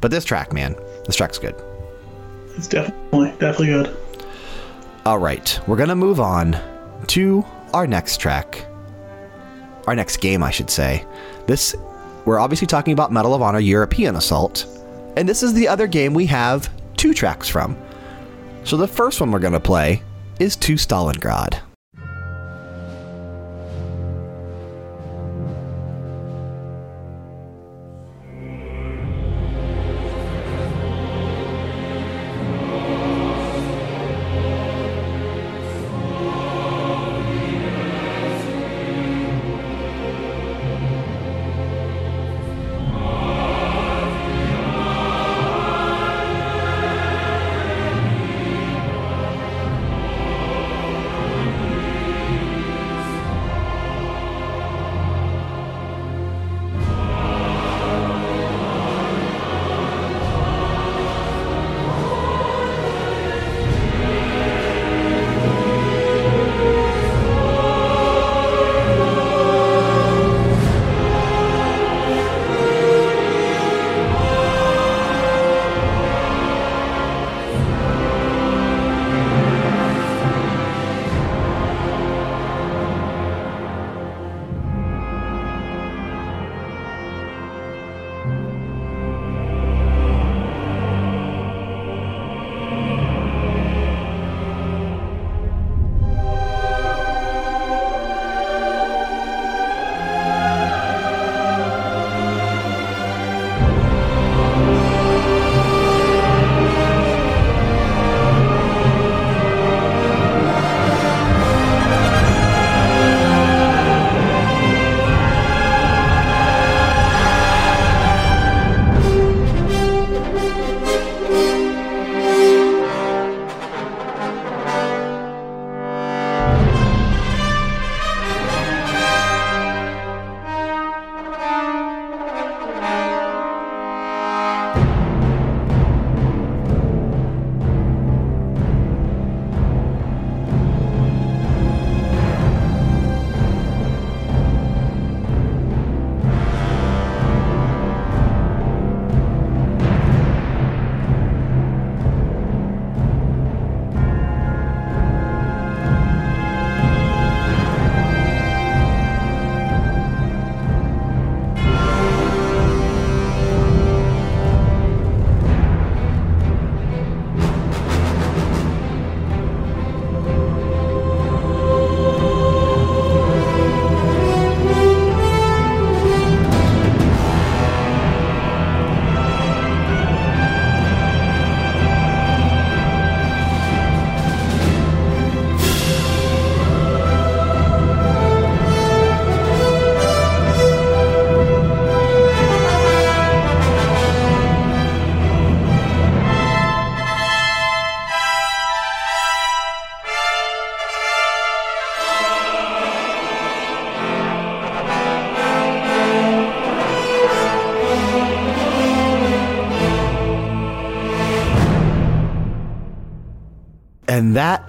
But this track, man, this track's good. It's definitely, definitely good. All right, we're going to move on to our next track. Our next game, I should say. This, we're obviously talking about Medal of Honor European Assault. And this is the other game we have two tracks from. So the first one we're going to play is to Stalingrad.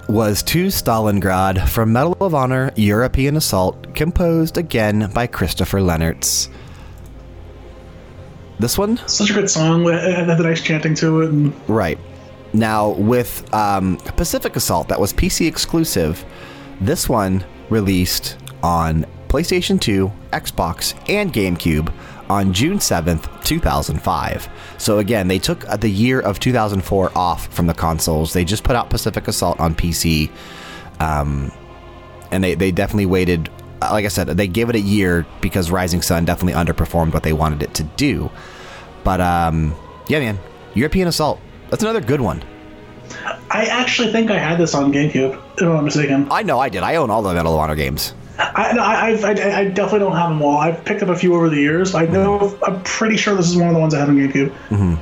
was To Stalingrad from Medal of Honor European Assault, composed again by Christopher Lennertz. This one? Such a good song. I had the nice chanting to it. And... Right. Now, with um, Pacific Assault, that was PC exclusive, this one released on PlayStation 2, Xbox, and GameCube on June 7th, 2005. So again, they took uh, the year of 2004 off from the consoles. They just put out Pacific Assault on PC. Um, and they, they definitely waited, uh, like I said, they gave it a year because Rising Sun definitely underperformed what they wanted it to do. But um, yeah, man, European Assault. That's another good one. I actually think I had this on GameCube, if I'm not mistaken. I know I did. I own all the Medal of Honor games. I, no, I, I, I, definitely don't have them all. I've picked up a few over the years. I know. I'm pretty sure this is one of the ones I have on GameCube. Mm-hmm.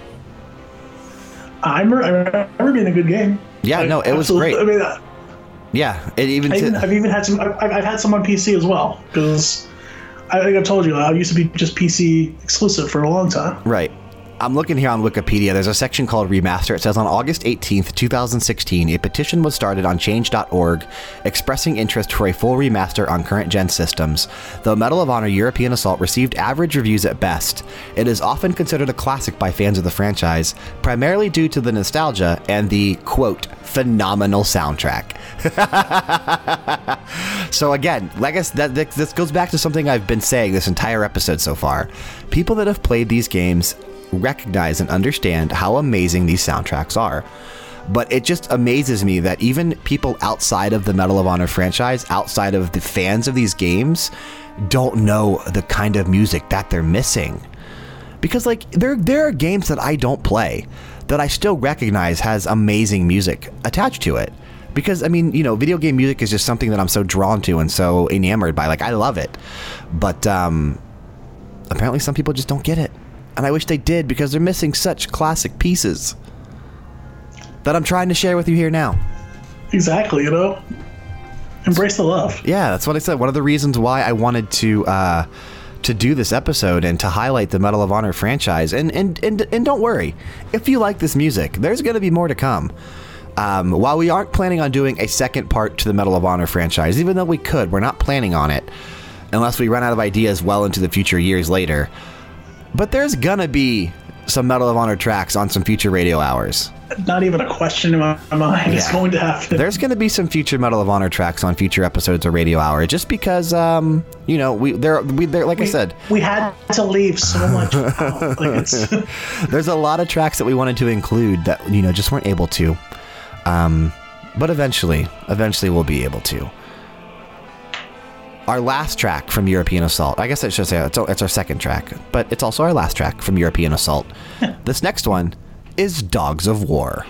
I, remember, I remember being a good game. Yeah, like, no, it was great. I mean, uh, yeah, it even. I, have even had some. I've, I've, had some on PC as well because I think I've told you I used to be just PC exclusive for a long time. Right. I'm looking here on Wikipedia. There's a section called Remaster. It says on August 18th, 2016, a petition was started on Change.org expressing interest for a full remaster on current gen systems. Though Medal of Honor European Assault received average reviews at best, it is often considered a classic by fans of the franchise, primarily due to the nostalgia and the, quote, phenomenal soundtrack. [laughs] so again, like I that, this goes back to something I've been saying this entire episode so far. People that have played these games recognize and understand how amazing these soundtracks are. But it just amazes me that even people outside of the Medal of Honor franchise, outside of the fans of these games, don't know the kind of music that they're missing. Because like there there are games that I don't play that I still recognize has amazing music attached to it. Because I mean, you know, video game music is just something that I'm so drawn to and so enamored by. Like I love it. But um apparently some people just don't get it and I wish they did because they're missing such classic pieces that I'm trying to share with you here now. Exactly, you know? Embrace the love. Yeah, that's what I said. One of the reasons why I wanted to uh, to do this episode and to highlight the Medal of Honor franchise. And and and, and don't worry, if you like this music, there's going to be more to come. Um, while we aren't planning on doing a second part to the Medal of Honor franchise, even though we could, we're not planning on it unless we run out of ideas well into the future years later but there's gonna be some Medal of Honor tracks on some future radio hours. Not even a question in my mind. Yeah. It's going to happen. There's going to be some future Medal of Honor tracks on future episodes of Radio Hour, just because, um, you know, we there, we there, like we, I said, we had to leave so [laughs] much. out. Like [laughs] There's a lot of tracks that we wanted to include that you know just weren't able to, um, but eventually, eventually we'll be able to our last track from European Assault. I guess I should say it's, it's our second track, but it's also our last track from European Assault. [laughs] this next one is Dogs of War.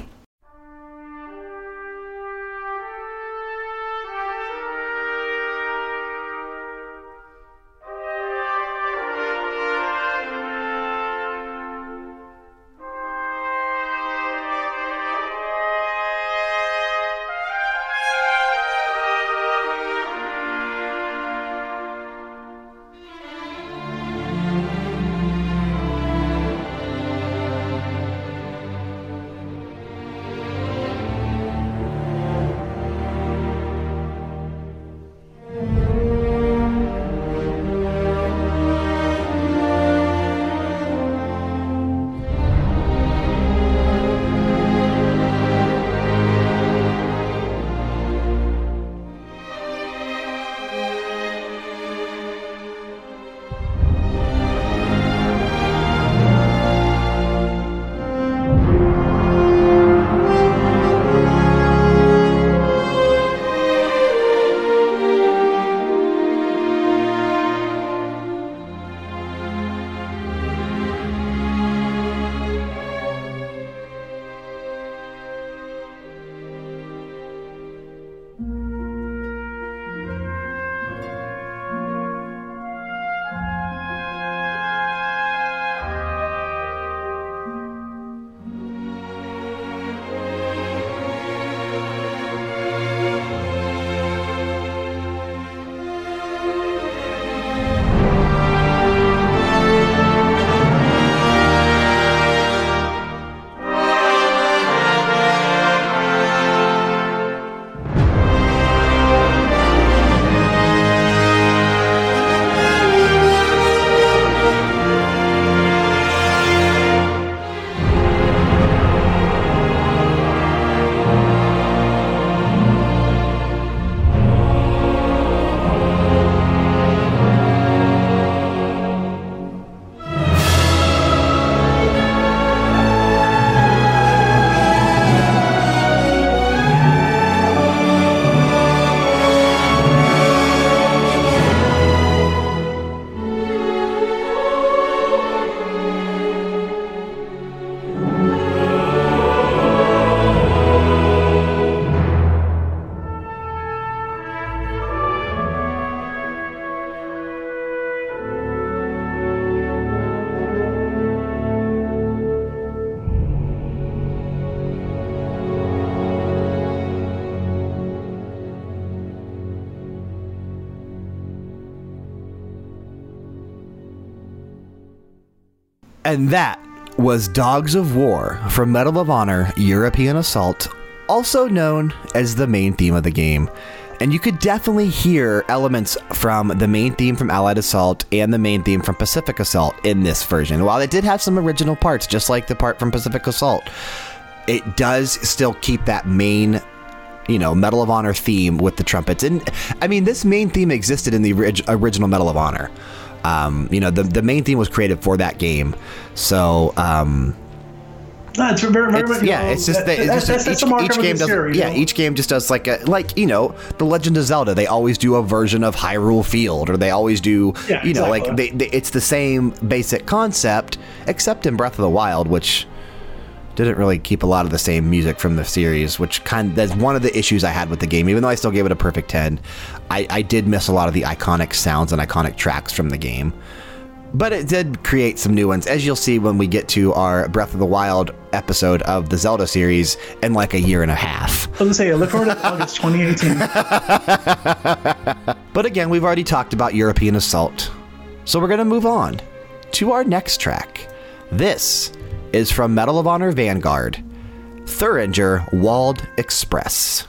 And that was Dogs of War from Medal of Honor European Assault, also known as the main theme of the game. And you could definitely hear elements from the main theme from Allied Assault and the main theme from Pacific Assault in this version. While it did have some original parts, just like the part from Pacific Assault, it does still keep that main you know, Medal of Honor theme with the trumpets. And I mean, this main theme existed in the original Medal of Honor. Um, you know, the, the main theme was created for that game. So, um, it's very, very, it's, yeah, know, it's just that, it's just each, each game does. Yeah, know? each game just does like a like you know the Legend of Zelda. They always do a version of Hyrule Field, or they always do yeah, you know exactly. like they, they, it's the same basic concept, except in Breath of the Wild, which didn't really keep a lot of the same music from the series, which kind of, that's one of the issues I had with the game. Even though I still gave it a perfect 10, I, I did miss a lot of the iconic sounds and iconic tracks from the game. But it did create some new ones, as you'll see when we get to our Breath of the Wild episode of the Zelda series in like a year and a half. I was going to say, I look forward to August [laughs] 2018. but again, we've already talked about European Assault. So we're going to move on to our next track. This is from Medal of Honor Vanguard, Thuringer Wald Express.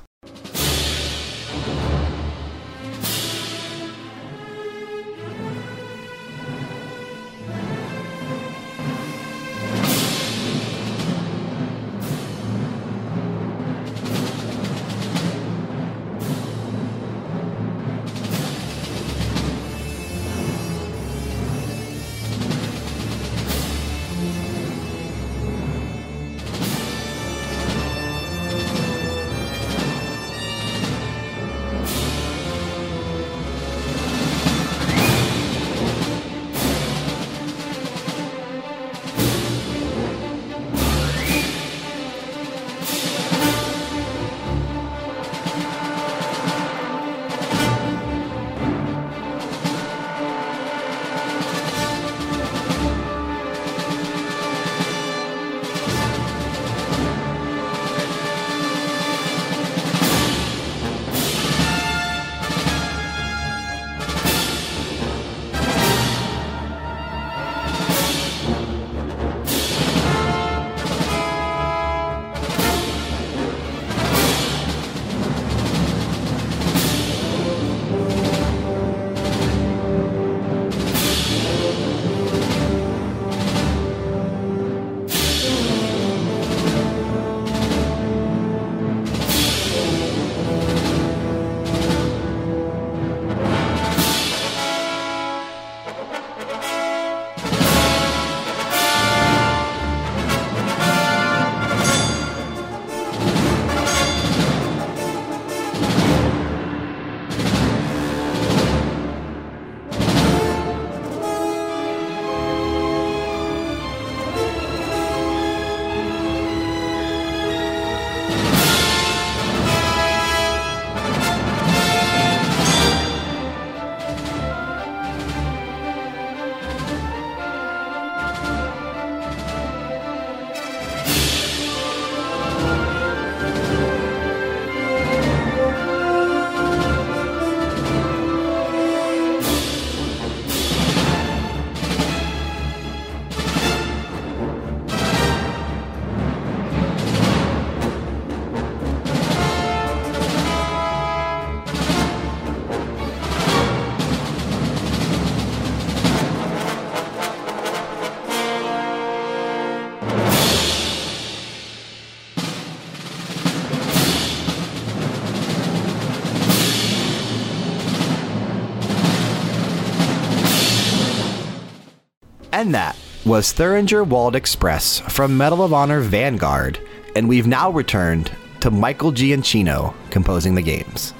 And that was Thuringer Wald Express from Medal of Honor Vanguard, and we've now returned to Michael Giacchino composing the games.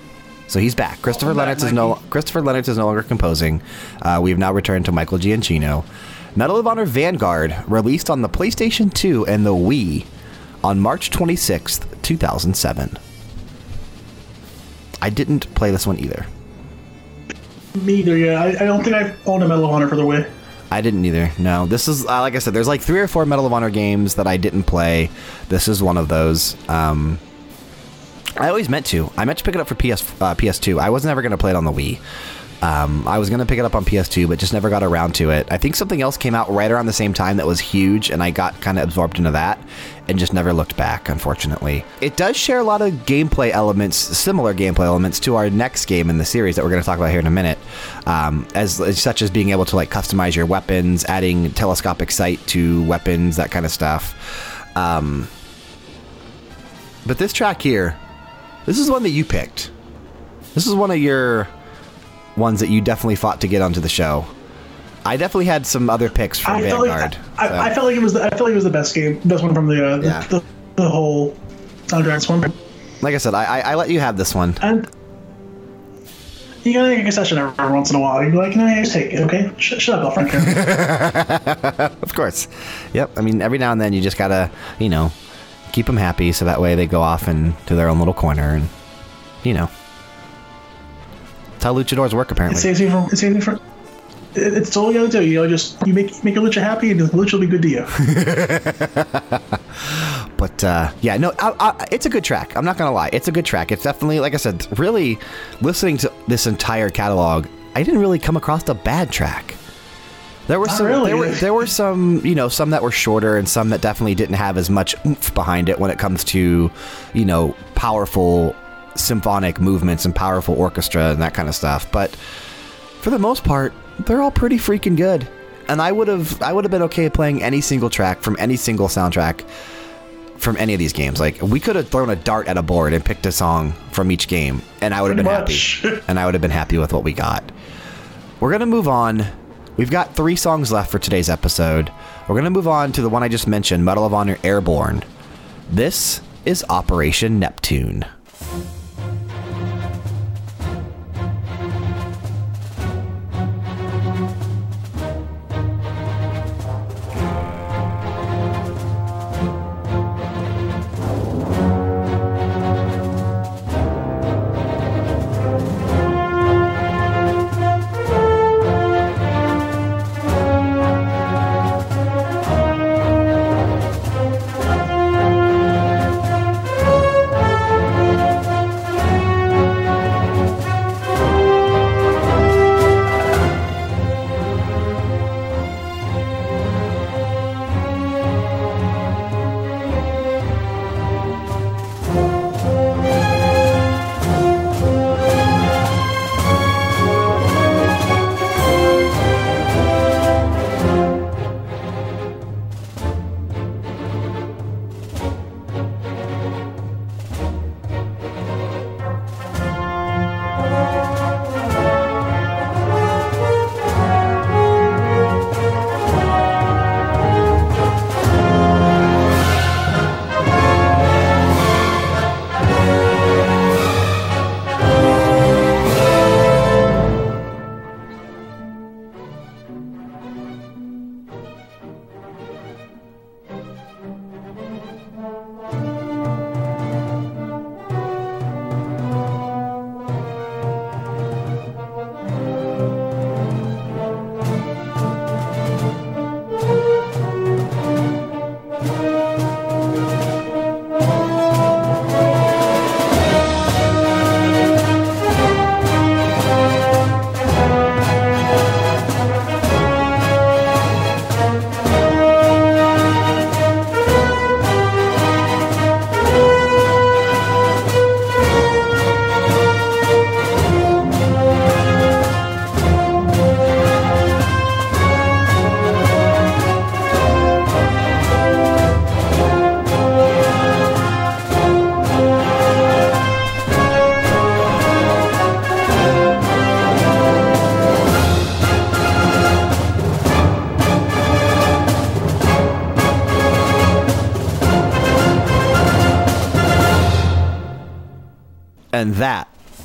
So he's back. Christopher Welcome is no Christopher Lennertz is no longer composing. Uh, we've now returned to Michael Giacchino. Medal of Honor Vanguard released on the PlayStation 2 and the Wii on March 26th, 2007. I didn't play this one either. Me either. Yeah, I, I don't think I've owned a Medal of Honor for the Wii. I didn't either. No, this is uh, like I said. There's like three or four Medal of Honor games that I didn't play. This is one of those. Um, I always meant to. I meant to pick it up for PS uh, PS2. I was never going to play it on the Wii. Um, I was going to pick it up on PS2, but just never got around to it. I think something else came out right around the same time that was huge, and I got kind of absorbed into that and just never looked back, unfortunately. It does share a lot of gameplay elements, similar gameplay elements to our next game in the series that we're going to talk about here in a minute, um, as, as such as being able to like customize your weapons, adding telescopic sight to weapons, that kind of stuff. Um, but this track here, this is one that you picked. This is one of your ones that you definitely fought to get onto the show. I definitely had some other picks from I Vanguard. Felt like, I, so. I, I, felt like it was the, I felt like it was the best game, best one from the uh, yeah. the, the, the, whole soundtracks one. Like I said, I, I let you have this one. And you gotta make a concession every once in a while. You're like, no, I just take it, okay? Sh shut up, girlfriend. [laughs] of course. Yep. I mean, every now and then you just gotta, you know, keep them happy so that way they go off into their own little corner and, you know. How luchadors work, apparently. It saves you from. It saves you from. It's all you gotta do. You know, just you make make a lucha happy, and the lucha will be good to you. [laughs] but uh, yeah, no, I, I, it's a good track. I'm not gonna lie, it's a good track. It's definitely, like I said, really listening to this entire catalog. I didn't really come across a bad track. There were Not some. Really. There, were, there were some. You know, some that were shorter, and some that definitely didn't have as much oomph behind it when it comes to, you know, powerful symphonic movements and powerful orchestra and that kind of stuff. But for the most part, they're all pretty freaking good. And I would have I would have been okay playing any single track from any single soundtrack from any of these games. Like we could have thrown a dart at a board and picked a song from each game, and I would have been much. happy. [laughs] and I would have been happy with what we got. We're gonna move on. We've got three songs left for today's episode. We're gonna move on to the one I just mentioned, Medal of Honor Airborne. This is Operation Neptune.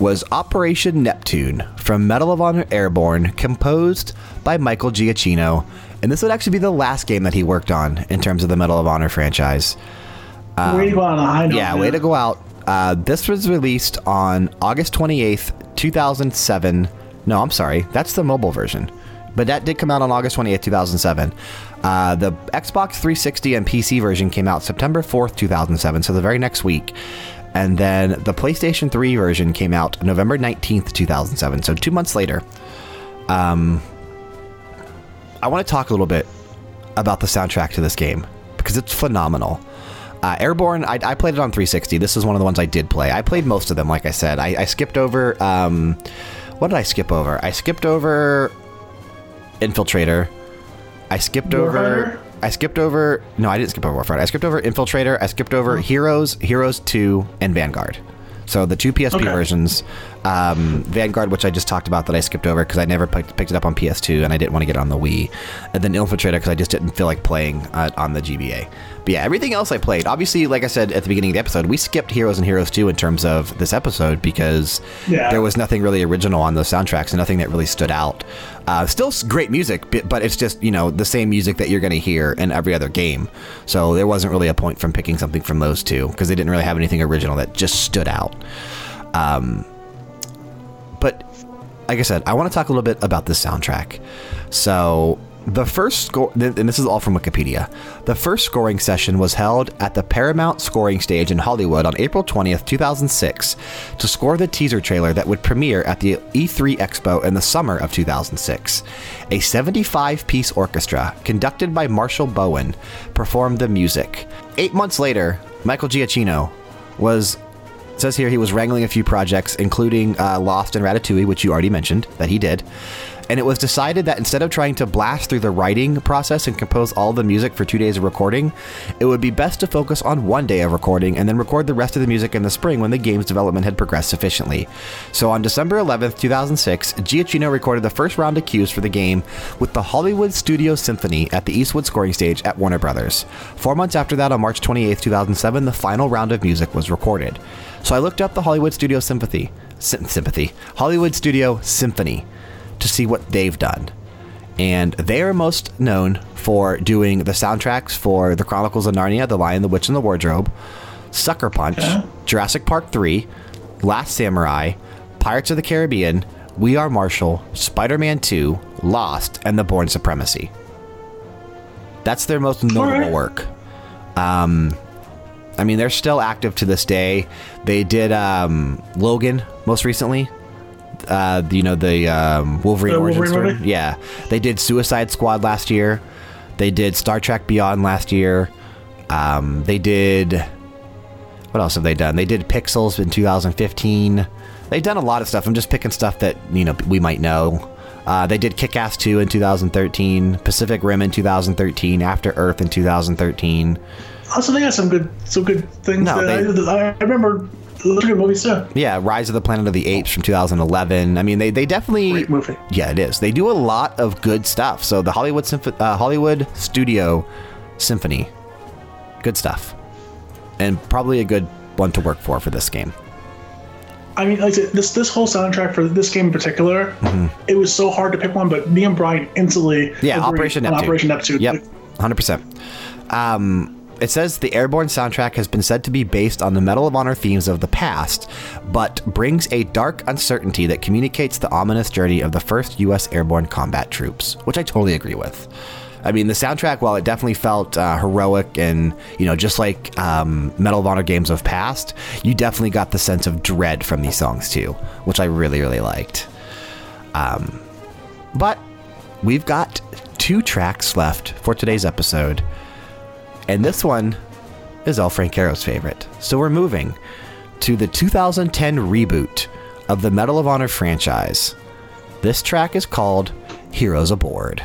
was Operation Neptune from Medal of Honor Airborne, composed by Michael Giacchino. And this would actually be the last game that he worked on in terms of the Medal of Honor franchise. Um, way to yeah, way to go out. Uh, this was released on August 28th, 2007. No, I'm sorry. That's the mobile version. But that did come out on August 28th, 2007. Uh, the Xbox 360 and PC version came out September 4th, 2007, so the very next week. And then the PlayStation 3 version came out November 19th, 2007. So two months later. Um, I want to talk a little bit about the soundtrack to this game because it's phenomenal. Uh, Airborne, I, I, played it on 360. This is one of the ones I did play. I played most of them, like I said. I, I skipped over. Um, what did I skip over? I skipped over Infiltrator. I skipped over I skipped over. No, I didn't skip over Warfront. I skipped over Infiltrator. I skipped over oh. Heroes, Heroes 2, and Vanguard. So the two PSP okay. versions um, Vanguard, which I just talked about that I skipped over because I never picked, it up on PS2 and I didn't want to get it on the Wii. And then Infiltrator because I just didn't feel like playing uh, on the GBA. But yeah, everything else I played. Obviously, like I said at the beginning of the episode, we skipped Heroes and Heroes 2 in terms of this episode because yeah. there was nothing really original on those soundtracks and nothing that really stood out. Uh, still great music, but it's just, you know, the same music that you're going to hear in every other game. So there wasn't really a point from picking something from those two because they didn't really have anything original that just stood out. Um, like I said, I want to talk a little bit about this soundtrack. So the first score, and this is all from Wikipedia, the first scoring session was held at the Paramount scoring stage in Hollywood on April 20th, 2006, to score the teaser trailer that would premiere at the E3 Expo in the summer of 2006. A 75 piece orchestra, conducted by Marshall Bowen, performed the music. Eight months later, Michael Giacchino was Says here he was wrangling a few projects, including uh, Lost and Ratatouille, which you already mentioned that he did. And it was decided that instead of trying to blast through the writing process and compose all the music for two days of recording, it would be best to focus on one day of recording and then record the rest of the music in the spring when the game's development had progressed sufficiently. So on December 11th, 2006, Giacchino recorded the first round of cues for the game with the Hollywood Studio Symphony at the Eastwood scoring stage at Warner Brothers. Four months after that, on March 28th, 2007, the final round of music was recorded. So I looked up the Hollywood Studio Sympathy, Sympathy, Hollywood Studio Symphony to see what they've done. And they are most known for doing the soundtracks for The Chronicles of Narnia, The Lion, the Witch, and the Wardrobe, Sucker Punch. Jurassic Park 3, Last Samurai, Pirates of the Caribbean, We Are Marshall, Spider Man 2, Lost, and The Bourne Supremacy. That's their most notable right. work. Um, I mean, they're still active to this day. They did um, Logan most recently. Uh, you know the um, Wolverine, the origin story. Movie? Yeah, they did Suicide Squad last year. They did Star Trek Beyond last year. Um, they did what else have they done? They did Pixels in 2015. They've done a lot of stuff. I'm just picking stuff that you know we might know. Uh, they did Kick Ass 2 in 2013, Pacific Rim in 2013, After Earth in 2013. Oh, also they got some good some good things. No, they, I, I remember those. Yeah, Rise of the Planet of the Apes from 2011. I mean, they they definitely Yeah, it is. They do a lot of good stuff. So the Hollywood Symph uh, Hollywood Studio Symphony, good stuff, and probably a good one to work for for this game. I mean, like this this whole soundtrack for this game in particular, mm -hmm. it was so hard to pick one, but me and Brian instantly yeah Operation Neptune. Operation Neptune. Yep, hundred um, percent. It says the Airborne soundtrack has been said to be based on the Medal of Honor themes of the past, but brings a dark uncertainty that communicates the ominous journey of the first U.S. Airborne combat troops, which I totally agree with. I mean, the soundtrack, while it definitely felt uh, heroic and, you know, just like um, Medal of Honor games of past, you definitely got the sense of dread from these songs too, which I really, really liked. Um, but we've got two tracks left for today's episode. And this one is all Frank Caro's favorite. So we're moving to the 2010 reboot of the Medal of Honor franchise. This track is called Heroes Aboard.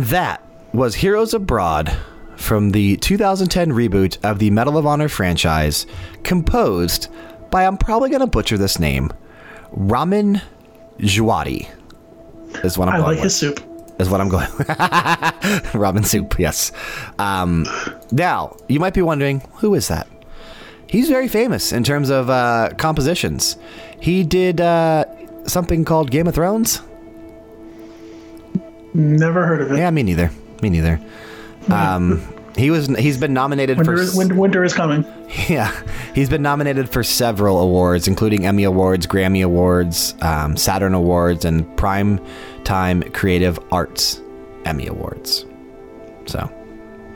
And that was Heroes Abroad from the 2010 reboot of the Medal of Honor franchise, composed by, I'm probably going to butcher this name, Ramin Djawadi. Is what I'm I going like with. his soup. Is what I'm going. [laughs] Ramen soup, yes. Um, now you might be wondering who is that? He's very famous in terms of uh, compositions. He did uh, something called Game of Thrones. Never heard of it. Yeah, me neither. Me neither. Um, he was. He's been nominated winter, for. Is, winter is coming. [laughs] Yeah, he's been nominated for several awards, including Emmy Awards, Grammy Awards, um, Saturn Awards, and Prime Time Creative Arts Emmy Awards. So.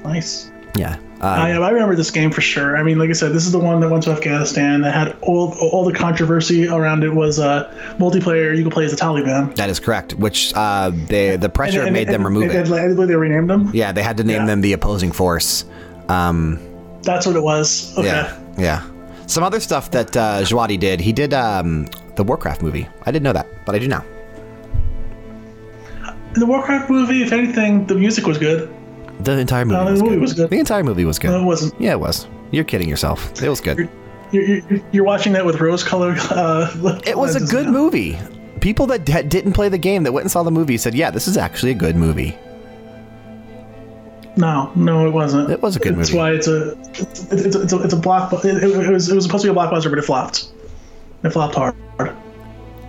Nice. Yeah. Uh, yeah, I remember this game for sure. I mean, like I said, this is the one that went to Afghanistan that had all all the controversy around it was uh, multiplayer. You could play as the Taliban. That is correct. Which uh, they, the pressure and, and, made and, them remove it. They renamed them. Yeah, they had to name yeah. them the opposing force. Um, That's what it was. Okay. Yeah. Yeah. Some other stuff that uh, Djawadi did. He did um, the Warcraft movie. I didn't know that, but I do now. The Warcraft movie, if anything, the music was good. The entire movie, uh, was, movie good. was, good. The entire movie was good. No, it wasn't. Yeah, it was. You're kidding yourself. It was good. You're, you're, you're watching that with rose-colored. Uh, it was a good now. movie. People that didn't play the game that went and saw the movie said, "Yeah, this is actually a good movie." No, no, it wasn't. It was a good movie. That's why it's a it's, it's, it's, a, it's a block. It, it, was it was supposed to be a blockbuster, but it flopped. It flopped hard.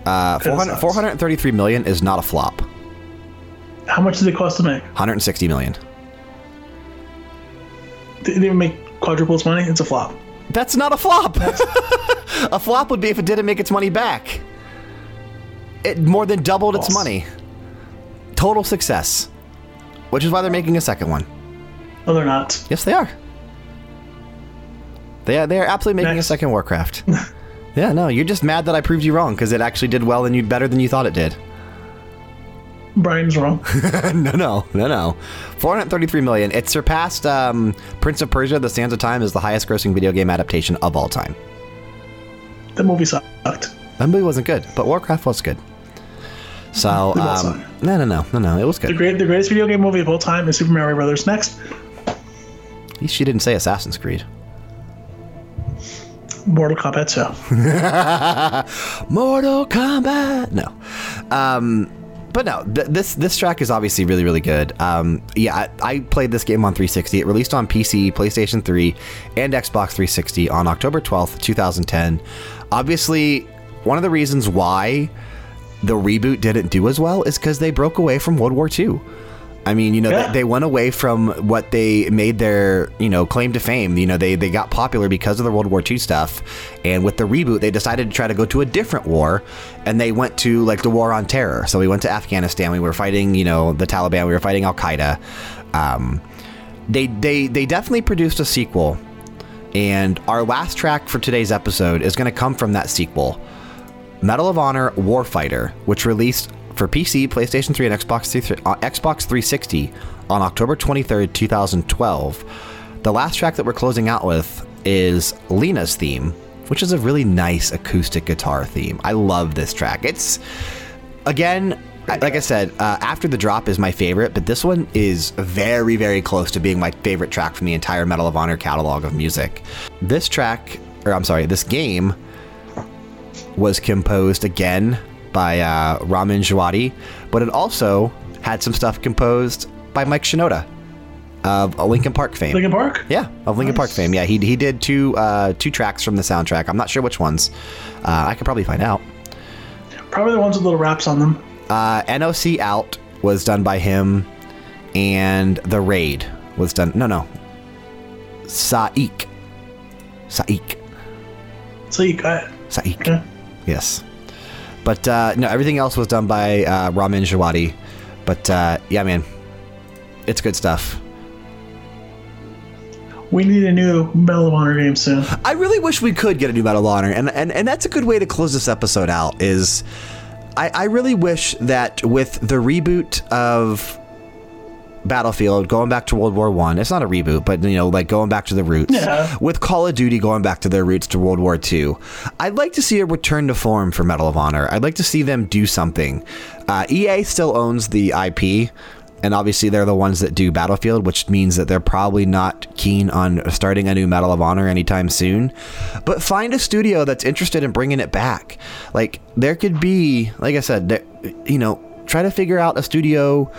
Uh, 400, 433 million is not a flop. How much did it cost to make? 160 million didn't even make quadruple its money. It's a flop. That's not a flop. [laughs] a flop would be if it didn't make its money back. It more than doubled False. its money. Total success. Which is why they're making a second one. No, they're not. Yes, they are. They are, they are absolutely making Next. a second Warcraft. [laughs] yeah, no, you're just mad that I proved you wrong because it actually did well and you better than you thought it did. Brian's wrong. [laughs] no, no, no, no. 433 million. It surpassed um, Prince of Persia: The Sands of Time as the highest-grossing video game adaptation of all time. The movie sucked. That movie wasn't good, but Warcraft was good. So um, no, no, no, no, no. It was good. The, great, the greatest video game movie of all time is Super Mario Brothers. Next. At least she didn't say Assassin's Creed. Mortal Kombat so. [laughs] Mortal Kombat. No. Um, but no, th this this track is obviously really really good. Um, yeah, I, I, played this game on 360. It released on PC, PlayStation 3, and Xbox 360 on October 12th, 2010. Obviously, one of the reasons why the reboot didn't do as well is because they broke away from World War II. I mean, you know, yeah. they, they, went away from what they made their, you know, claim to fame. You know, they, they got popular because of the World War II stuff. And with the reboot, they decided to try to go to a different war. And they went to, like, the War on Terror. So we went to Afghanistan. We were fighting, you know, the Taliban. We were fighting Al Qaeda. Um, they, they, they definitely produced a sequel. And our last track for today's episode is going to come from that sequel Medal of Honor Warfighter, which released for PC, PlayStation 3, and Xbox, uh, Xbox 360 on October 23rd, 2012. The last track that we're closing out with is Lena's theme, which is a really nice acoustic guitar theme. I love this track. It's, again, like I said, uh, After the Drop is my favorite, but this one is very, very close to being my favorite track from the entire Medal of Honor catalog of music. This track, or I'm sorry, this game was composed again by uh, Ramin Djawadi, but it also had some stuff composed by Mike Shinoda of Linkin Park fame. Linkin Park? Yeah, of Linkin nice. Park fame. Yeah, he, he did two uh, two tracks from the soundtrack. I'm not sure which ones. Uh, I could probably find out. Probably the ones with little raps on them. Uh, NOC Out was done by him, and The Raid was done. No, no. Saik. Saik. Saik. I, Saik. Yes. But uh, no, everything else was done by uh, Ramin Djawadi. But uh, yeah, man, it's good stuff. We need a new Medal of Honor game soon. I really wish we could get a new Medal of Honor, and and and that's a good way to close this episode out. Is I, I really wish that with the reboot of Battlefield, going back to World War One. It's not a reboot, but you know, like going back to the roots. Yeah. With Call of Duty going back to their roots to World War Two, I'd like to see a return to form for Medal of Honor. I'd like to see them do something. Uh, EA still owns the IP. And obviously, they're the ones that do Battlefield, which means that they're probably not keen on starting a new Medal of Honor anytime soon. But find a studio that's interested in bringing it back. Like, there could be, like I said, there, you know, try to figure out a studio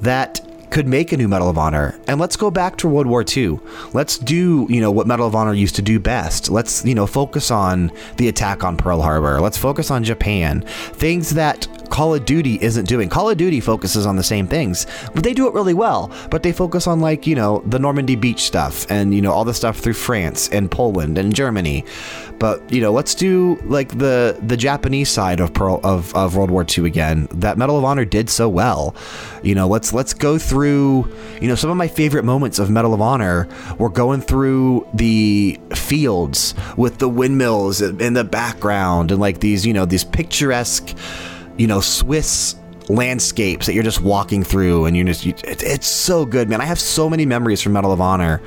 that could make a new Medal of Honor. And let's go back to World War II. Let's do, you know, what Medal of Honor used to do best. Let's, you know, focus on the attack on Pearl Harbor. Let's focus on Japan. Things that Call of Duty isn't doing. Call of Duty focuses on the same things, but they do it really well. But they focus on like, you know, the Normandy beach stuff and, you know, all the stuff through France and Poland and Germany. But, you know, let's do like the the Japanese side of Pearl of, of World War II again. That Medal of Honor did so well. You know, let's let's go through through, you know, some of my favorite moments of Medal of Honor were going through the fields with the windmills in the background and like these, you know, these picturesque, you know, Swiss landscapes that you're just walking through and you're just, you, it, it's so good, man. I have so many memories from Medal of Honor.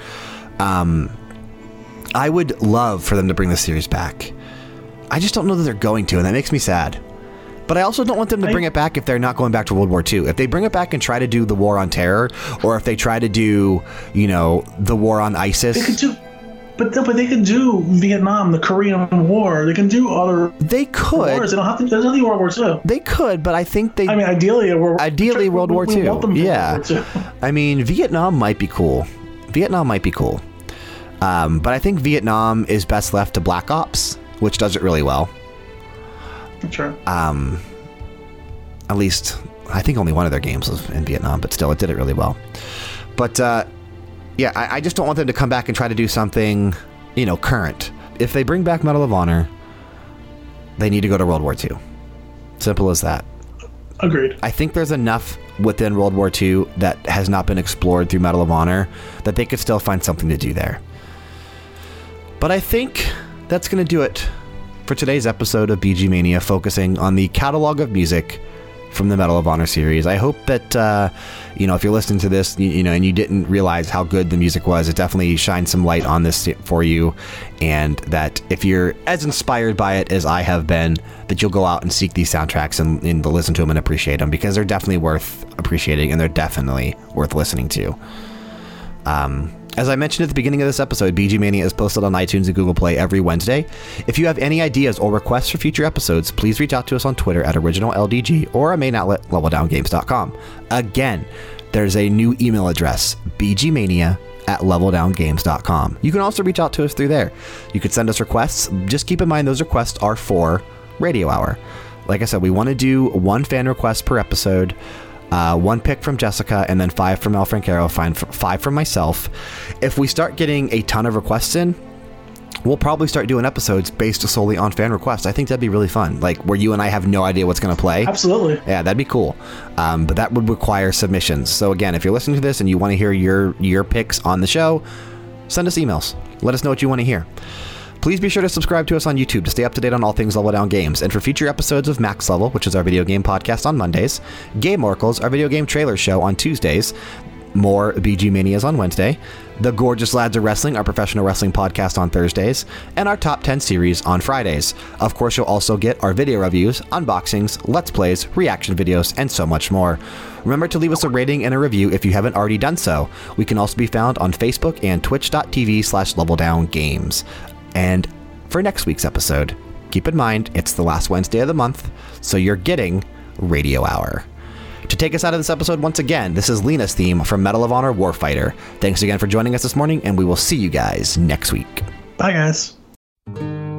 Um, I would love for them to bring the series back. I just don't know that they're going to, and that makes me sad. But I also don't want them to bring it back if they're not going back to World War II. If they bring it back and try to do the war on terror, or if they try to do, you know, the war on ISIS. They could do, but, but they can do Vietnam, the Korean War. They can do other. They could. Wars. They don't have to. There's nothing World War II. They could, but I think they. I mean, ideally, World ideally World War II. yeah. I mean, Vietnam might be cool. Vietnam might be cool. Um, but I think Vietnam is best left to Black Ops, which does it really well. Sure. Um, at least I think only one of their games was in Vietnam, but still, it did it really well. But uh, yeah, I, I just don't want them to come back and try to do something, you know, current. If they bring back Medal of Honor, they need to go to World War II. Simple as that. Agreed. I think there's enough within World War II that has not been explored through Medal of Honor that they could still find something to do there. But I think that's going to do it for today's episode of BG Mania, focusing on the catalog of music from the Medal of Honor series. I hope that, uh, you know, if you're listening to this, you, you, know, and you didn't realize how good the music was, it definitely shines some light on this for you. And that if you're as inspired by it as I have been, that you'll go out and seek these soundtracks and, and listen to them and appreciate them because they're definitely worth appreciating and they're definitely worth listening to. Um, as I mentioned at the beginning of this episode, BG Mania is posted on iTunes and Google Play every Wednesday. If you have any ideas or requests for future episodes, please reach out to us on Twitter at OriginalLDG or our main outlet, leveldowngames.com. Again, there's a new email address, bgmania at leveldowngames.com. You can also reach out to us through there. You could send us requests. Just keep in mind those requests are for Radio Hour. Like I said, we want to do one fan request per episode uh, one pick from Jessica, and then five from El Francaro, five from myself. If we start getting a ton of requests in, we'll probably start doing episodes based solely on fan requests. I think that'd be really fun, like where you and I have no idea what's going to play. Absolutely. Yeah, that'd be cool. Um, but that would require submissions. So again, if you're listening to this and you want to hear your your picks on the show, send us emails. Let us know what you want to hear. Please be sure to subscribe to us on YouTube to stay up to date on all things Level Down Games, and for future episodes of Max Level, which is our video game podcast on Mondays, Game Oracles, our video game trailer show on Tuesdays, more BG Manias on Wednesday, The Gorgeous Lads of Wrestling, our professional wrestling podcast on Thursdays, and our Top 10 series on Fridays. Of course, you'll also get our video reviews, unboxings, Let's Plays, reaction videos, and so much more. Remember to leave us a rating and a review if you haven't already done so. We can also be found on Facebook and twitch.tv slash leveldowngames. And for next week's episode, keep in mind it's the last Wednesday of the month, so you're getting Radio Hour. To take us out of this episode once again, this is Lena's theme from Medal of Honor Warfighter. Thanks again for joining us this morning, and we will see you guys next week. Bye, guys.